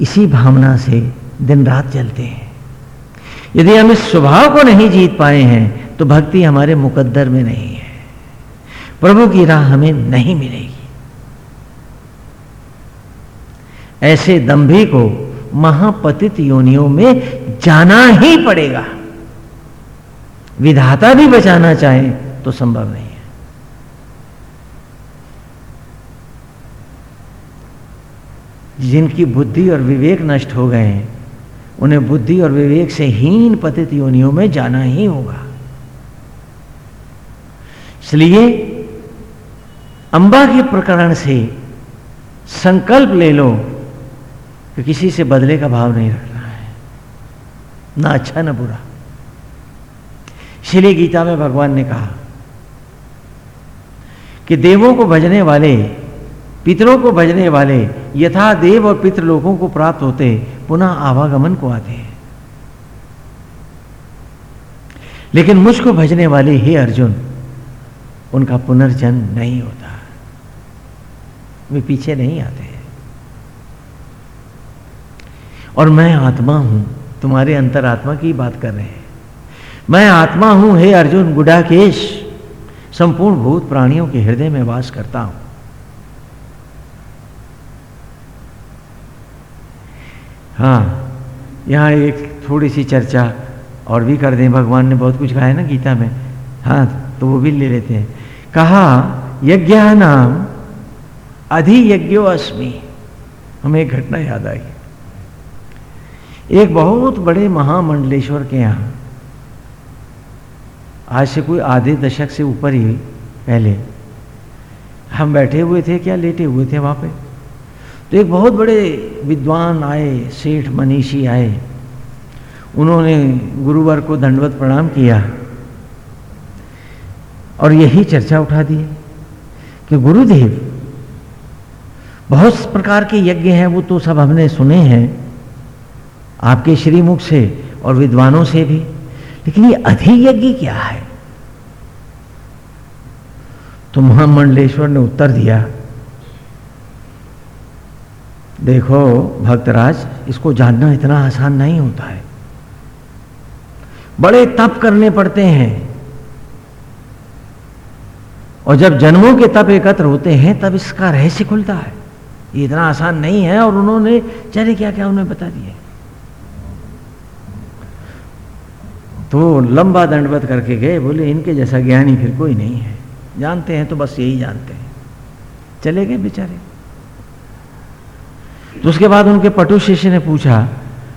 इसी भावना से दिन रात चलते हैं। यदि हम इस स्वभाव को नहीं जीत पाए हैं तो भक्ति हमारे मुकद्दर में नहीं है। प्रभु की राह हमें नहीं मिलेगी। ऐसे दंभी को महापतित योनियों में जाना ही पड़ेगा। विधाता भी बचाना चाहे तो संभव नहीं है। जिनकी बुद्धि और विवेक नष्ट हो गए हैं, उन्हें बुद्धि और विवेक से हीन पतित योनियों में जाना ही होगा। इसलिए अंबा के प्रकरण से संकल्प ले लो कि किसी से बदले का भाव नहीं रखना है। ना अच्छा ना बुरा। इसलिए गीता में भगवान ने कहा कि देवों को भजने वाले, पितरों को भजने वाले, यथा देव और पितृ लोगों को प्राप्त होते, पुनः आवागमन को आते हैं। लेकिन मुझको भजने वाले, हे अर्जुन उनका पुनर्जन्म नहीं होता। वे पीछे नहीं आते हैं। और मैं आत्मा हूँ, तुम्हारे अंतरात्मा की बात कर रहे हैं। मैं आत्मा हूँ, हे अर्जुन, गुडाकेश, संपूर्ण भूत प्राणियों के हृदय में वास करता हूँ। हाँ यहाँ एक थोड़ी सी चर्चा और भी कर दें। भगवान ने बहुत कुछ कहा है ना गीता में। हाँ तो वो भी ले लेते हैं। कहा यज्ञ नाम अधियज्ञो अस्मि। हमें एक घटना याद आई। एक बहुत बड़े महामंडलेश्वर के यहाँ, आज से कोई आधे दशक से ऊपर ही पहले, हम बैठे हुए थे, क्या लेटे हुए थे वहाँ पे? तो एक बहुत बड़े विद्वान आए, सेठ मनीषी आए। उन्होंने गुरुवार को दंडवत प्रणाम किया। और यही चर्चा उठा दी कि गुरुदेव, बहुत प्रकार के यज्ञ हैं, वो तो सब हमने सुने हैं, आपके श्रीमुख से और विद्वानों से भी, लेकिन ये अधियज्ञ क्या है? तो महामंडलेश्वर ने उत्तर दिया, देखो भक्तराज, इसको जानना इतना आसान नहीं होता है। बड़े तप करने पड़ते हैं। और जब जन्मों के तप एकत्र होते हैं, तब इसका रहस्य खुलता है। ये इतना आसान नहीं है और उन्होंने चले क्या क्या उन्हें बता दिया तो लंबा दंडवत करके गए, बोले, इनके जैसा ज्ञानी फिर कोई नहीं है। जानते हैं तो बस यही जानते हैं। चले गए बेचारे। तो उसके बाद उनके पटु शिष्य ने पूछा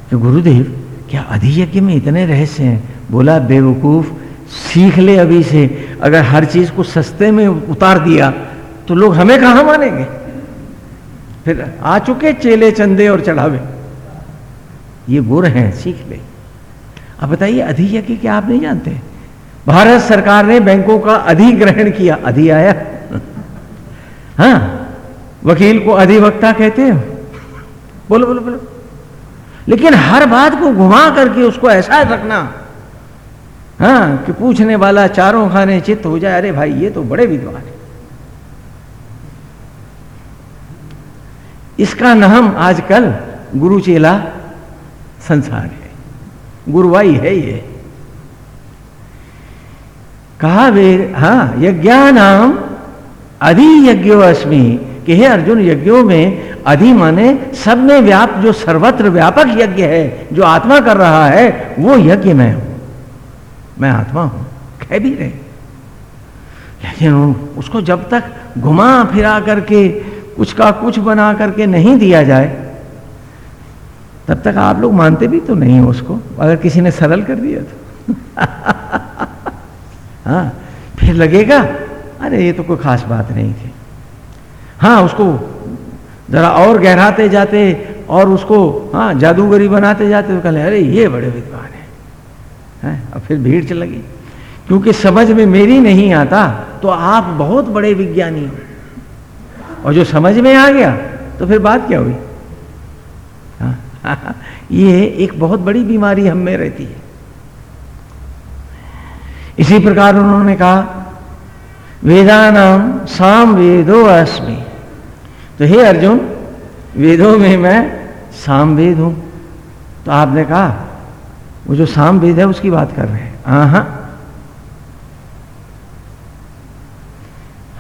कि, गुरुदेव, क्या अधियज्ञ में इतने रहस्य हैं? बोला, बेवकूफ़ सीख ले अभी से। अगर हर चीज़ को सस्ते में उतार दिया तो लोग हमें कहा मानेंगे? फिर आ चुके चेले चंदे और चढ़ावे। ये गुर हैं, सीख ले। अब बताइए अधियज्ञ क्या आप नहीं जानते? भारत सरकार ने बैंकों का अधिग्रहण किया। अधि आया हाँ वकील को अधिवक्ता कहते हैं। बोलो बोलो बोलो। लेकिन हर बात को घुमा करके उसको ऐसा रखना हाँ कि पूछने वाला चारों खाने चित्त हो जाए, अरे भाई, ये तो बड़े विद्वान है। इसका नाम आजकल गुरु चेला संसार है। गुरुवाई है ये। कहा वे हाँ यज्ञानाम अधि यज्ञो अस्मि। कि हे अर्जुन, यज्ञों में अधि माने सब में व्याप, जो सर्वत्र व्यापक यज्ञ है, जो आत्मा कर रहा है, वो यज्ञ मैं हूँ। मैं आत्मा हूँ, कह भी रहे। लेकिन उसको जब तक घुमा फिरा करके, कुछ का कुछ बना करके नहीं दिया जाए, तब तक आप लोग मानते भी तो नहीं हो उसको, अगर किसी ने सरल कर दिया तो। हाँ फिर लगेगा, अरे, ये तो कोई खास बात नहीं थी। हाँ उसको जरा और गहराते जाते और उसको हाँ जादूगरी बनाते जाते तो कहले अरे, ये बड़े विद्वान है? और फिर भीड़ चल लगी। क्योंकि समझ में मेरी नहीं आता तो आप बहुत बड़े विज्ञानी हो। और जो समझ में आ गया तो फिर बात क्या हुई? हाँ, ये एक बहुत बड़ी बीमारी हम में रहती है। इसी प्रकार उन्होंने कहा वेदानाम साम वेदो अस्मी। तो हे अर्जुन वेदों में मैं साम वेद हूँ। तो आपने कहा वो जो साम वेद है, उसकी बात कर रहे हैं। हाँ हाँ।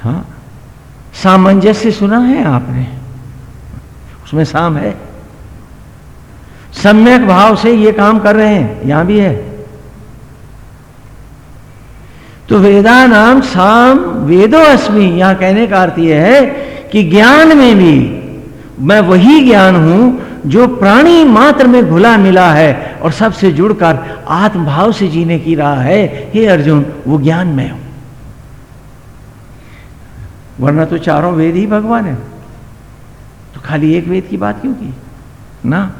हाँ सामंजस्य सुना है आपने? उसमें साम है। सम्यक भाव से ये काम कर रहे हैं। यहाँ भी है। तो वेदा नाम साम वेदो अस्मि। यहाँ कहने का अर्थ यह है कि ज्ञान में भी मैं वही ज्ञान हूँ जो प्राणी मात्र में घुला मिला है। और सबसे जुड़कर आत्मभाव से जीने की राह है। हे अर्जुन, वो ज्ञान में हूँ। वरना तो चारों वेद ही भगवान है। तो खाली एक वेद की बात क्यों की? ना?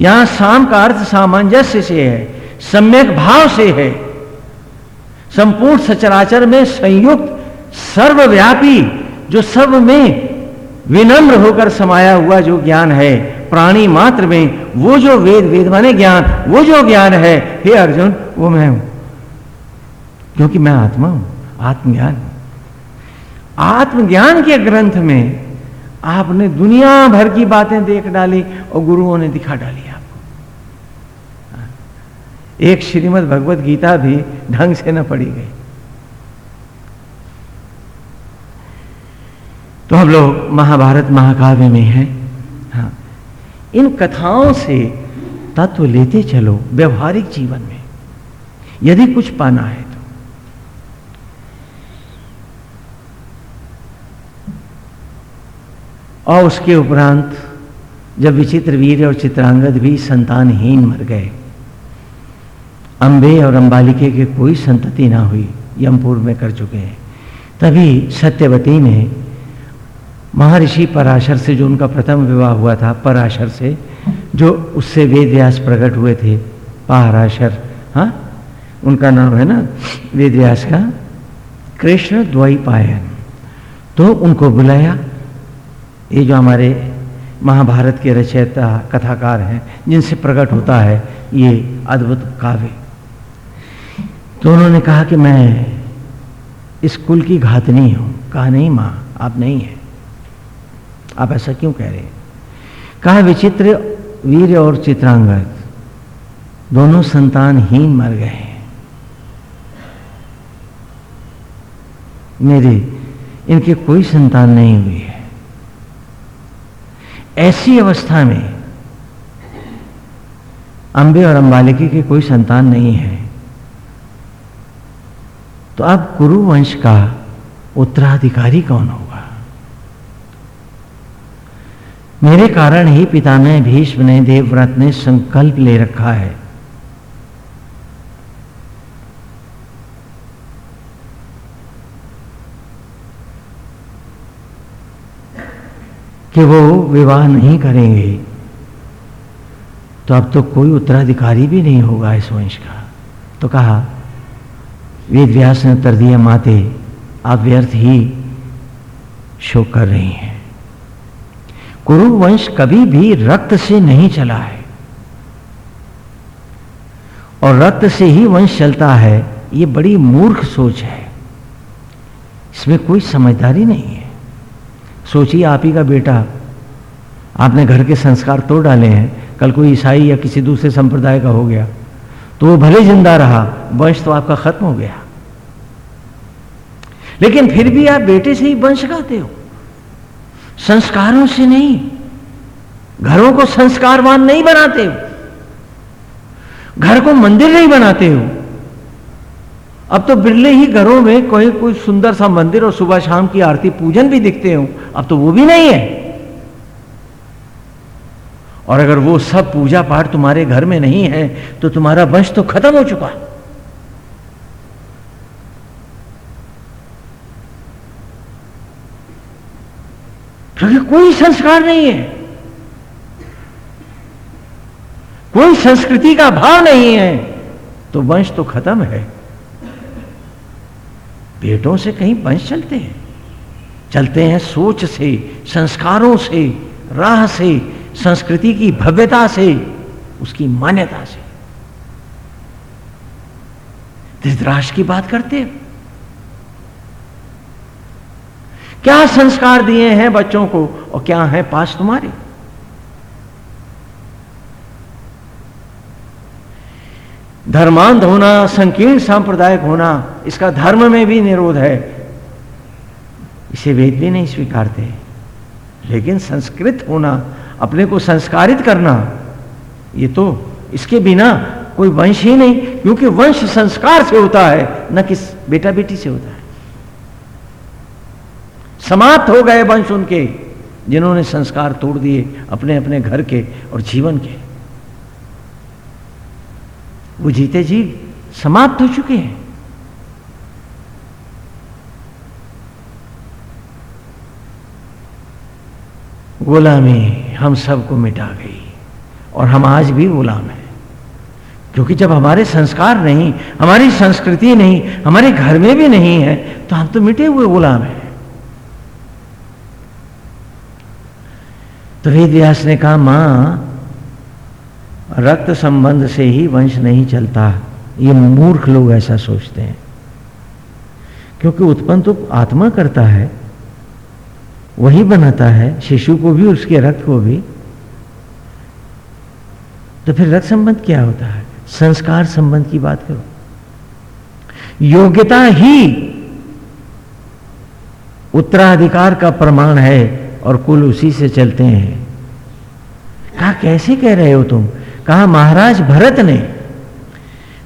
यहाँ शाम का अर्थ सामंजस्य से है, सम्यक भाव से है। संपूर्ण सचराचर में संयुक्त, सर्वव्यापी, जो सब में विनम्र होकर समाया हुआ जो ज्ञान है प्राणी मात्र में, वो जो वेद वेद माने ज्ञान, वो जो ज्ञान है, हे अर्जुन, वो मैं हूँ। क्योंकि मैं आत्मा हूँ, आत्मज्ञान। आत्मज्ञान के ग्रंथ में आपने दुनिया भर की बातें देख डाली और गुरुओं ने दिखा डाली आपको। एक श्रीमद भगवत गीता भी ढंग से न पढ़ी गई। तो हम लोग महाभारत, महाकाव्य में हैं। इन कथाओं से तत्व लेते चलो व्यवहारिक जीवन में। यदि कुछ पाना है तो। और उसके उपरांत जब विचित्र वीर और चित्रांगद भी संतानहीन मर गए, अंबे और अंबालिके के कोई संतति ना हुई, यमपुर में कर चुके हैं। तभी सत्यवती ने महर्षि पराशर से जो उनका प्रथम विवाह हुआ था, पराशर से, जो उससे वेद व्यास प्रकट हुए थे, पराशर हाँ? उनका नाम है ना वेद व्यास का, कृष्ण द्वैपायन। तो उनको बुलाया, ये जो हमारे महाभारत के रचयिता, कथाकार हैं, जिनसे प्रकट होता है ये अद्भुत काव्य। तो उन्होंने कहा कि मैं इस कुल की घातनी हूँ। कहा, नहीं माँ, आप नहीं है। आप ऐसा क्यों कह रहे हैं? कहा विचित्र वीर और चित्रांगद, दोनों संतान संतानहीन मर गए हैं। मेरे, इनके कोई संतान नहीं हुई है। ऐसी अवस्था में अंबे और अंबालिकी के कोई संतान नहीं है। तो अब कुरु वंश का उत्तराधिकारी कौन होगा? मेरे कारण ही पिता ने भीष्म ने देवव्रत ने संकल्प ले रखा है। कि वो विवाह नहीं करेंगे तो अब तो कोई उत्तराधिकारी भी नहीं होगा इस वंश का। तो कहा वेद व्यास ने उत्तर दिया, माते, आप व्यर्थ ही शोक कर रही हैं। कुरु वंश कभी भी रक्त से नहीं चला है। और रक्त से ही वंश चलता है, ये बड़ी मूर्ख सोच है। इसमें कोई समझदारी नहीं है। सोचिए आप ही का बेटा। आपने घर के संस्कार तोड़ डाले हैं। कल कोई ईसाई या किसी दूसरे संप्रदाय का हो गया तो वो भले ज़िंदा रहा, वंश तो आपका खत्म हो गया। लेकिन फिर भी आप बेटे से ही वंश गाते हो। संस्कारों से नहीं, घरों को संस्कारवान नहीं बनाते हो, घर को मंदिर नहीं बनाते हो। अब तो बिरले ही घरों में कोई कोई सुंदर सा मंदिर और सुबह शाम की आरती पूजन भी दिखते हो, अब तो वो भी नहीं है। और अगर वो सब पूजा पाठ तुम्हारे घर में नहीं है तो तुम्हारा वंश तो खत्म हो चुका। क्योंकि कोई संस्कार नहीं है। कोई संस्कृति का भाव नहीं है। तो वंश तो खत्म है। बेटों से कहीं वंश चलते हैं। चलते हैं सोच से, संस्कारों से, राह से, संस्कृति की भव्यता से, उसकी मान्यता से। धृतराष्ट्र की बात करते क्या संस्कार दिए हैं बच्चों को और क्या है पास तुम्हारे? धर्मांध होना, संकीर्ण सांप्रदायिक होना, इसका धर्म में भी निरोध है। इसे वेद भी नहीं स्वीकारते। लेकिन संस्कृत होना, अपने को संस्कारित करना, ये तो इसके बिना कोई वंश ही नहीं, क्योंकि वंश संस्कार से होता है, न किस बेटा बेटी से होता है। समाप्त हो गए वंश उनके, जिन्होंने संस्कार तोड़ दिए अपने अपने घर के और जीवन के। वो जीते जी समाप्त हो चुके हैं। गुलामी हम सबको मिटा गई और हम आज भी गुलाम हैं। क्योंकि जब हमारे संस्कार नहीं, हमारी संस्कृति नहीं, हमारे घर में भी नहीं है तो हम तो मिटे हुए गुलाम हैं। तो वेद व्यास ने कहा, माँ, रक्त संबंध से ही वंश नहीं चलता। ये मूर्ख लोग ऐसा सोचते हैं। क्योंकि उत्पन्न तो आत्मा करता है, वही बनाता है, शिशु को भी, उसके रक्त को भी। तो फिर रक्त संबंध क्या होता है? संस्कार संबंध की बात करो। योग्यता ही उत्तराधिकार का प्रमाण है। और कुल उसी से चलते हैं। कहा, कैसे कह रहे हो तुम? कहा, महाराज भरत ने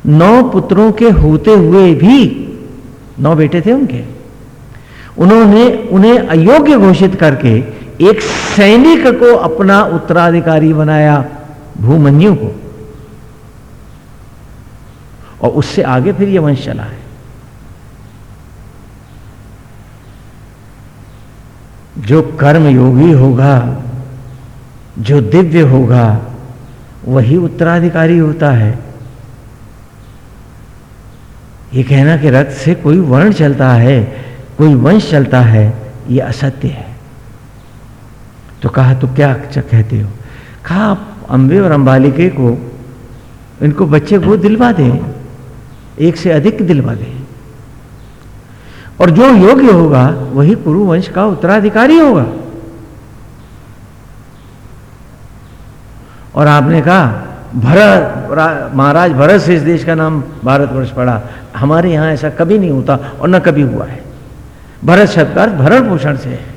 नौ पुत्रों के होते हुए भी, नौ बेटे थे उनके, उन्होंने उन्हें अयोग्य घोषित करके एक सैनिक को अपना उत्तराधिकारी बनाया भूमन्यु को। और उससे आगे फिर यह वंश चला है। जो कर्म योगी होगा, जो दिव्य होगा, वही उत्तराधिकारी होता है। ये कहना कि रक्त से कोई वर्ण चलता है, कोई वंश चलता है, ये असत्य है। तो कहा तो क्या कहते हो? कहा, आप अंबे और अंबालिके को, इनको बच्चे को दिलवा दें, एक से अधिक दिलवा दें। और जो योग्य होगा, वही कुरुवंश का उत्तराधिकारी होगा। और आपने कहा, भरत महाराज भरत से इस देश का नाम भारतवर्ष पड़ा। हमारे यहाँ ऐसा कभी नहीं होता और न कभी हुआ है। भरत शब्द भरण पोषण से है।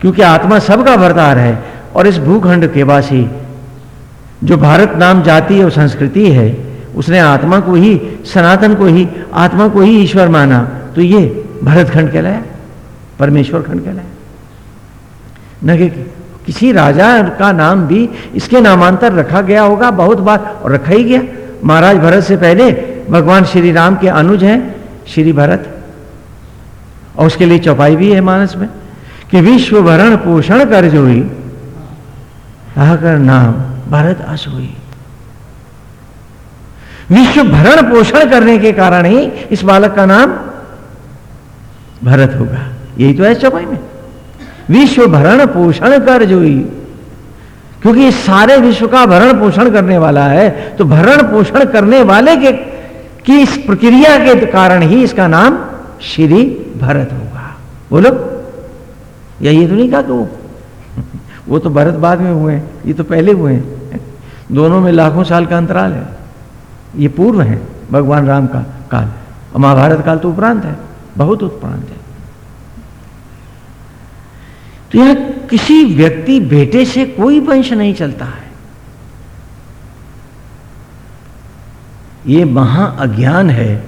क्योंकि आत्मा सबका भरतार है और इस भूखंड के वासी, जो भारत नाम जाति और संस्कृति है, उसने आत्मा को ही, सनातन को ही, आत्मा को ही ईश्वर माना। तो ये भरत खंड कहलाया परमेश्वर खंड कहलाया न कि किसी राजा का नाम भी इसके नामांतर रखा गया होगा, बहुत बार और रखा ही गया। महाराज भरत से पहले भगवान श्री राम के अनुज हैं, श्री भरत। और उसके लिए चौपाई भी है मानस में, कि विश्व भरण पोषण कर जोई कर नाम भरत असोई विश्व भरण पोषण करने के कारण ही इस बालक का नाम भरत होगा। यही तो है चौपाई में। विश्व भरण पोषण कर जोई। क्योंकि सारे विश्व का भरण पोषण करने वाला है तो भरण पोषण करने वाले के, की इस प्रक्रिया के कारण ही इसका नाम श्री भरत होगा। बोलो। या ये तो नहीं कहा कि वो वो तो भरत बाद में हुए ये तो पहले हुए हैं। दोनों में लाखों साल का अंतराल है। ये पूर्व है, भगवान राम का काल। और महाभारत काल तो उपरांत है। बहुत उपरांत है। तो यह किसी व्यक्ति बेटे से कोई वंश नहीं चलता है। ये महा अज्ञान है।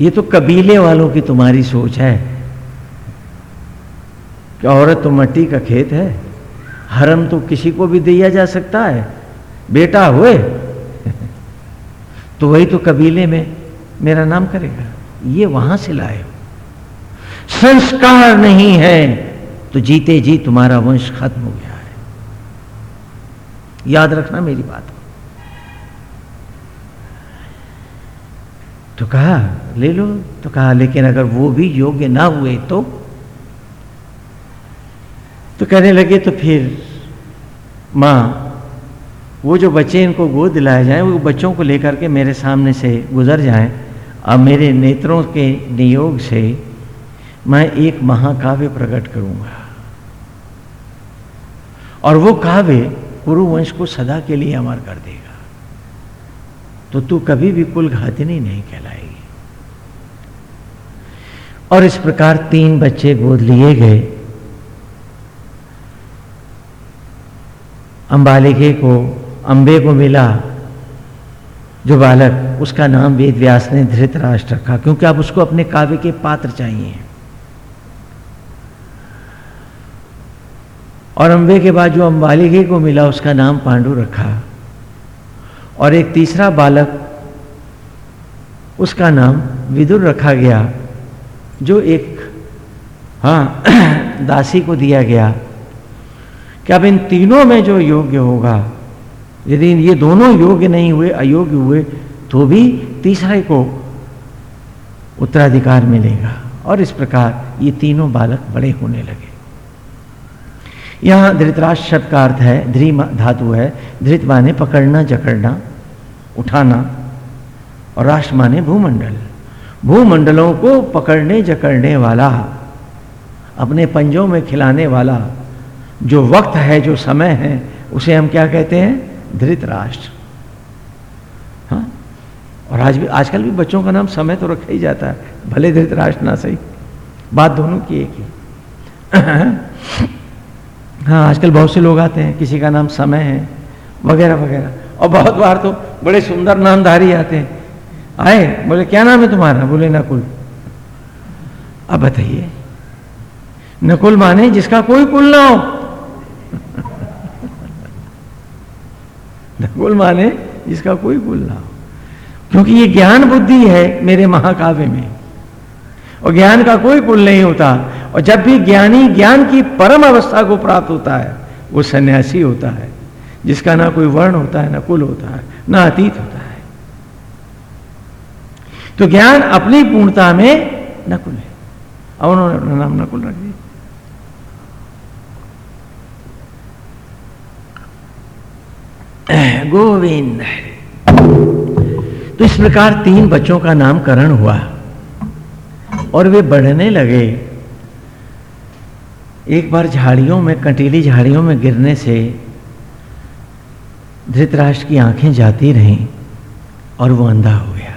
ये तो कबीले वालों की तुम्हारी सोच है। कि औरत तो मट्टी का खेत है। हरम तो किसी को भी दिया जा सकता है। बेटा हुए। तो वही तो कबीले में मेरा नाम करेगा। ये वहाँ से लाए हो। संस्कार नहीं है तो जीते जी तुम्हारा वंश खत्म हो गया है। याद रखना मेरी बात तो कहा, ले लो। तो कहा, लेकिन अगर वो भी योग्य ना हुए तो? तो कहने लगे तो फिर माँ, वो जो बच्चे इनको गोद दिलाए जाए, वो बच्चों को लेकर के मेरे सामने से गुजर जाएँ। अब मेरे नेत्रों के नियोग से मैं एक महाकाव्य प्रकट करूँगा। और वो काव्य कुरुवंश को सदा के लिए अमर कर देगा। तो तू कभी भी कुल घातिनी नहीं कहलाएगी। और इस प्रकार तीन बच्चे गोद लिए गए। अंबालिके को, अंबे को मिला। जो बालक, उसका नाम वेद व्यास ने धृतराष्ट्र रखा, क्योंकि अब उसको अपने काव्य के पात्र चाहिए। और अंबे के बाद जो अंबालिके को मिला, उसका नाम पांडु रखा। और एक तीसरा बालक, उसका नाम विदुर रखा गया, जो एक हाँ दासी को दिया गया। कि अब इन तीनों में जो योग्य होगा यदि ये दोनों योग्य नहीं हुए, अयोग्य हुए तो भी तीसरे को उत्तराधिकार मिलेगा। और इस प्रकार ये तीनों बालक बड़े होने लगे। यहाँ धृतराज शब्द का अर्थ है, ध्री धातु है। धृत माने पकड़ना, जकड़ना, उठाना, और राष्ट्र माने भूमंडल। भूमंडलों को पकड़ने, जकड़ने वाला, अपने पंजों में खिलाने वाला, जो वक्त है, जो समय है, उसे हम क्या कहते हैं? धृत राष्ट्र। हाँ? और आज भी, आजकल भी बच्चों का नाम समय तो रखा ही जाता है। भले धृत राष्ट्र ना सही, बात दोनों की एक ही। हाँ आजकल बहुत से लोग आते हैं, किसी का नाम समय है, वगैरह वगैरह। और बहुत बार तो बड़े सुंदर नामधारी आते हैं। आए, बोले, क्या नाम है तुम्हारा? बोले, नकुल। अब बताइए, नकुल माने जिसका कोई कुल ना हो। नकुल माने, जिसका कोई कुल ना हो। क्योंकि ये ज्ञान बुद्धि है मेरे महाकाव्य में। और ज्ञान का कोई कुल नहीं होता। और जब भी ज्ञानी ज्ञान की परम अवस्था को प्राप्त होता है, वो सन्यासी होता है, जिसका ना कोई वर्ण होता है, ना कुल होता है, ना अतीत होता है। तो ज्ञान अपनी पूर्णता में नकुल है। और उन्होंने अपना नाम नकुल रख दिया। गोविंद है। तो इस प्रकार तीन बच्चों का नामकरण हुआ और वे बढ़ने लगे। एक बार झाड़ियों में, कंटीली झाड़ियों में गिरने से धृतराष्ट्र की आँखें जाती रहीं और वो अंधा हो गया।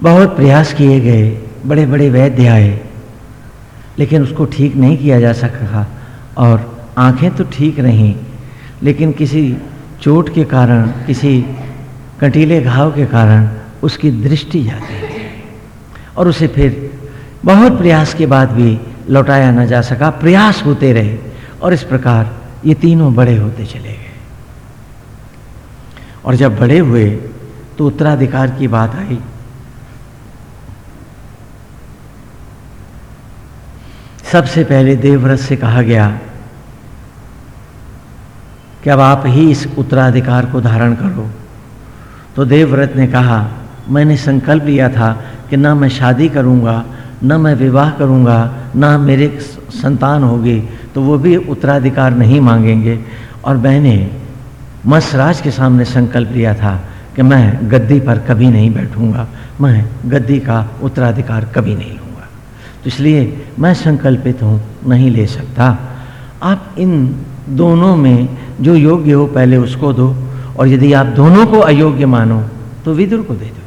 बहुत प्रयास किए गए। बड़े बड़े वैद्य आए, लेकिन उसको ठीक नहीं किया जा सका और आँखें तो ठीक रहीं लेकिन किसी चोट के कारण, किसी कटीले घाव के कारण उसकी दृष्टि जाती है और उसे फिर बहुत प्रयास के बाद भी लौटाया न जा सका, प्रयास होते रहे और इस प्रकार ये तीनों बड़े होते चले गए। और जब बड़े हुए तो उत्तराधिकार की बात आई सबसे पहले देवव्रत से कहा गया कि अब आप ही इस उत्तराधिकार को धारण करो। तो देवव्रत ने कहा, मैंने संकल्प लिया था कि ना मैं शादी करूँगा, न मैं विवाह करूँगा, ना मेरे संतान होगी तो वो भी उत्तराधिकार नहीं मांगेंगे। और मैंने मसराज के सामने संकल्प लिया था कि मैं गद्दी पर कभी नहीं बैठूँगा, मैं गद्दी का उत्तराधिकार कभी नहीं लूँगा तो इसलिए मैं संकल्पित हूँ, नहीं ले सकता। आप इन दोनों में जो योग्य हो, पहले उसको दो, और यदि आप दोनों को अयोग्य मानो तो विदुर को दे दो।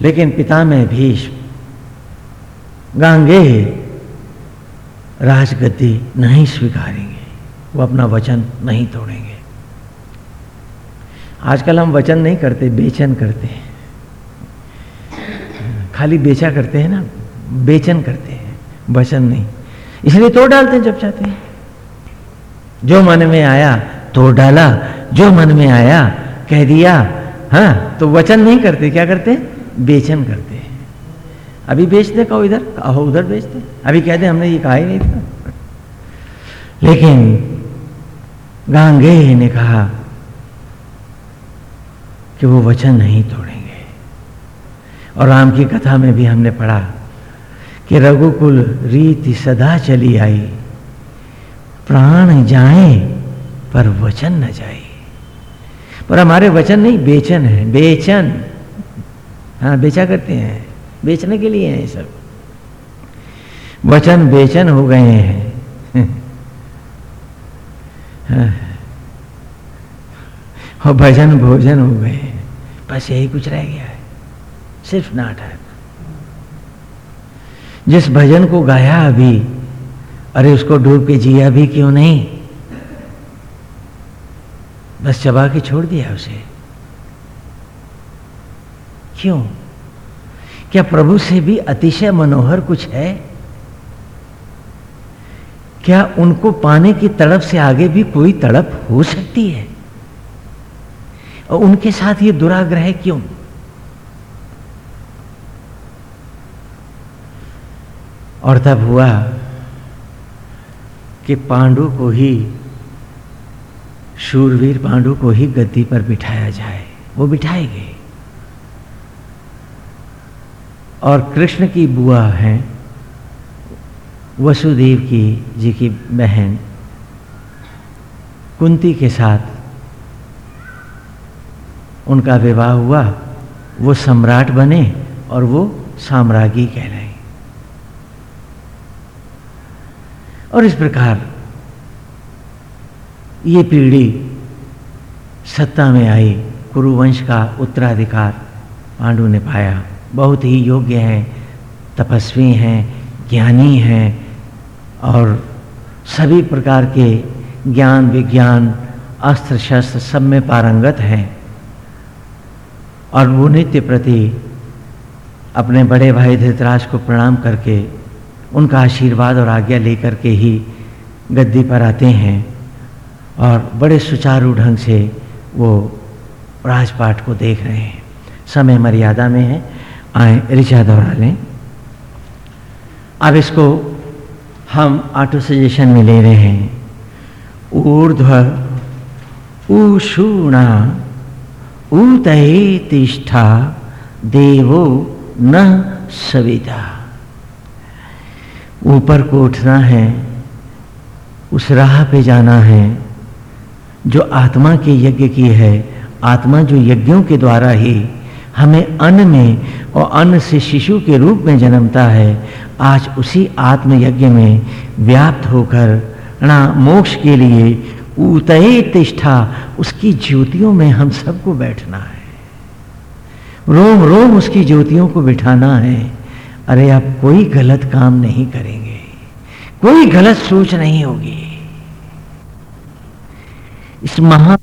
लेकिन पिता में भीष्म, गांगे, राजगद्दी नहीं स्वीकारेंगे। वो अपना वचन नहीं तोड़ेंगे। आजकल हम वचन नहीं करते, बेचन करते हैं। खाली बेचा करते हैं ना, बेचन करते हैं, वचन नहीं। इसलिए तोड़ डालते हैं जब चाहते हैं। जो मन में आया, तोड़ डाला। जो मन में आया, कह दिया हाँ तो वचन नहीं करते, क्या करते बेचन करते हैं। अभी बेचते कहो इधर कहो उधर बेचते अभी कहते हमने ये कहा ही नहीं था। लेकिन गांगे ने कहा कि वो वचन नहीं तोड़ेंगे। और राम की कथा में भी हमने पढ़ा कि रघुकुल रीति सदा चली आई। प्राण जाए, पर वचन न जाए। पर हमारे वचन नहीं, बेचन है, बेचन। हाँ बेचा करते हैं, बेचने के लिए हैं सब। वचन बेचन हो गए हैं। हाँ। और भजन भोजन हो गए हैं। बस यही कुछ रह गया। सिर्फ़ नाटक। जिस भजन को गाया अभी, अरे उसको डूब के जिया भी क्यों नहीं? बस चबा के छोड़ दिया उसे। क्यों? क्या प्रभु से भी अतिशय मनोहर कुछ है? क्या उनको पाने की तड़प से आगे भी कोई तड़प हो सकती है? और उनके साथ ये दुराग्रह क्यों? और तब हुआ कि पांडु को ही, शूरवीर पांडु को ही गद्दी पर बिठाया जाए। वो बिठाए गए। और कृष्ण की बुआ हैं, वसुदेव की जी की बहन, कुंती के साथ उनका विवाह हुआ। वो सम्राट बने और वो साम्राज्ञी कहलाए। और इस प्रकार ये पीढ़ी सत्ता में आई, कुरुवंश का उत्तराधिकार पांडु ने पाया। बहुत ही योग्य हैं, तपस्वी हैं, ज्ञानी हैं और सभी प्रकार के ज्ञान, विज्ञान अस्त्र शस्त्र सब में पारंगत हैं और वो नित्य प्रति अपने बड़े भाई धृतराज को प्रणाम करके उनका आशीर्वाद और आज्ञा लेकर के ही गद्दी पर आते हैं और बड़े सुचारू ढंग से वो राजपाट को देख रहे हैं। समय मर्यादा में है। आए, ऋचा दोहरा लें। अब इसको हम ऑटो सजेशन में ले रहे हैं। ऊर्ध्व, ऊषूणा, ऊतये तिष्ठा, देवो न सविता। ऊपर को उठना है, उस राह पे जाना है, जो आत्मा के यज्ञ की है। आत्मा जो यज्ञों के द्वारा ही हमें अन्न में और अन्न से शिशु के रूप में जन्मता है, आज उसी आत्म यज्ञ में व्याप्त होकर ना मोक्ष के लिए उतये तिष्ठा, उसकी ज्योतियों में हम सबको बैठना है। रोम रोम उसकी ज्योतियों को बिठाना है। अरे आप कोई गलत काम नहीं करेंगे। कोई गलत सोच नहीं होगी। इस महा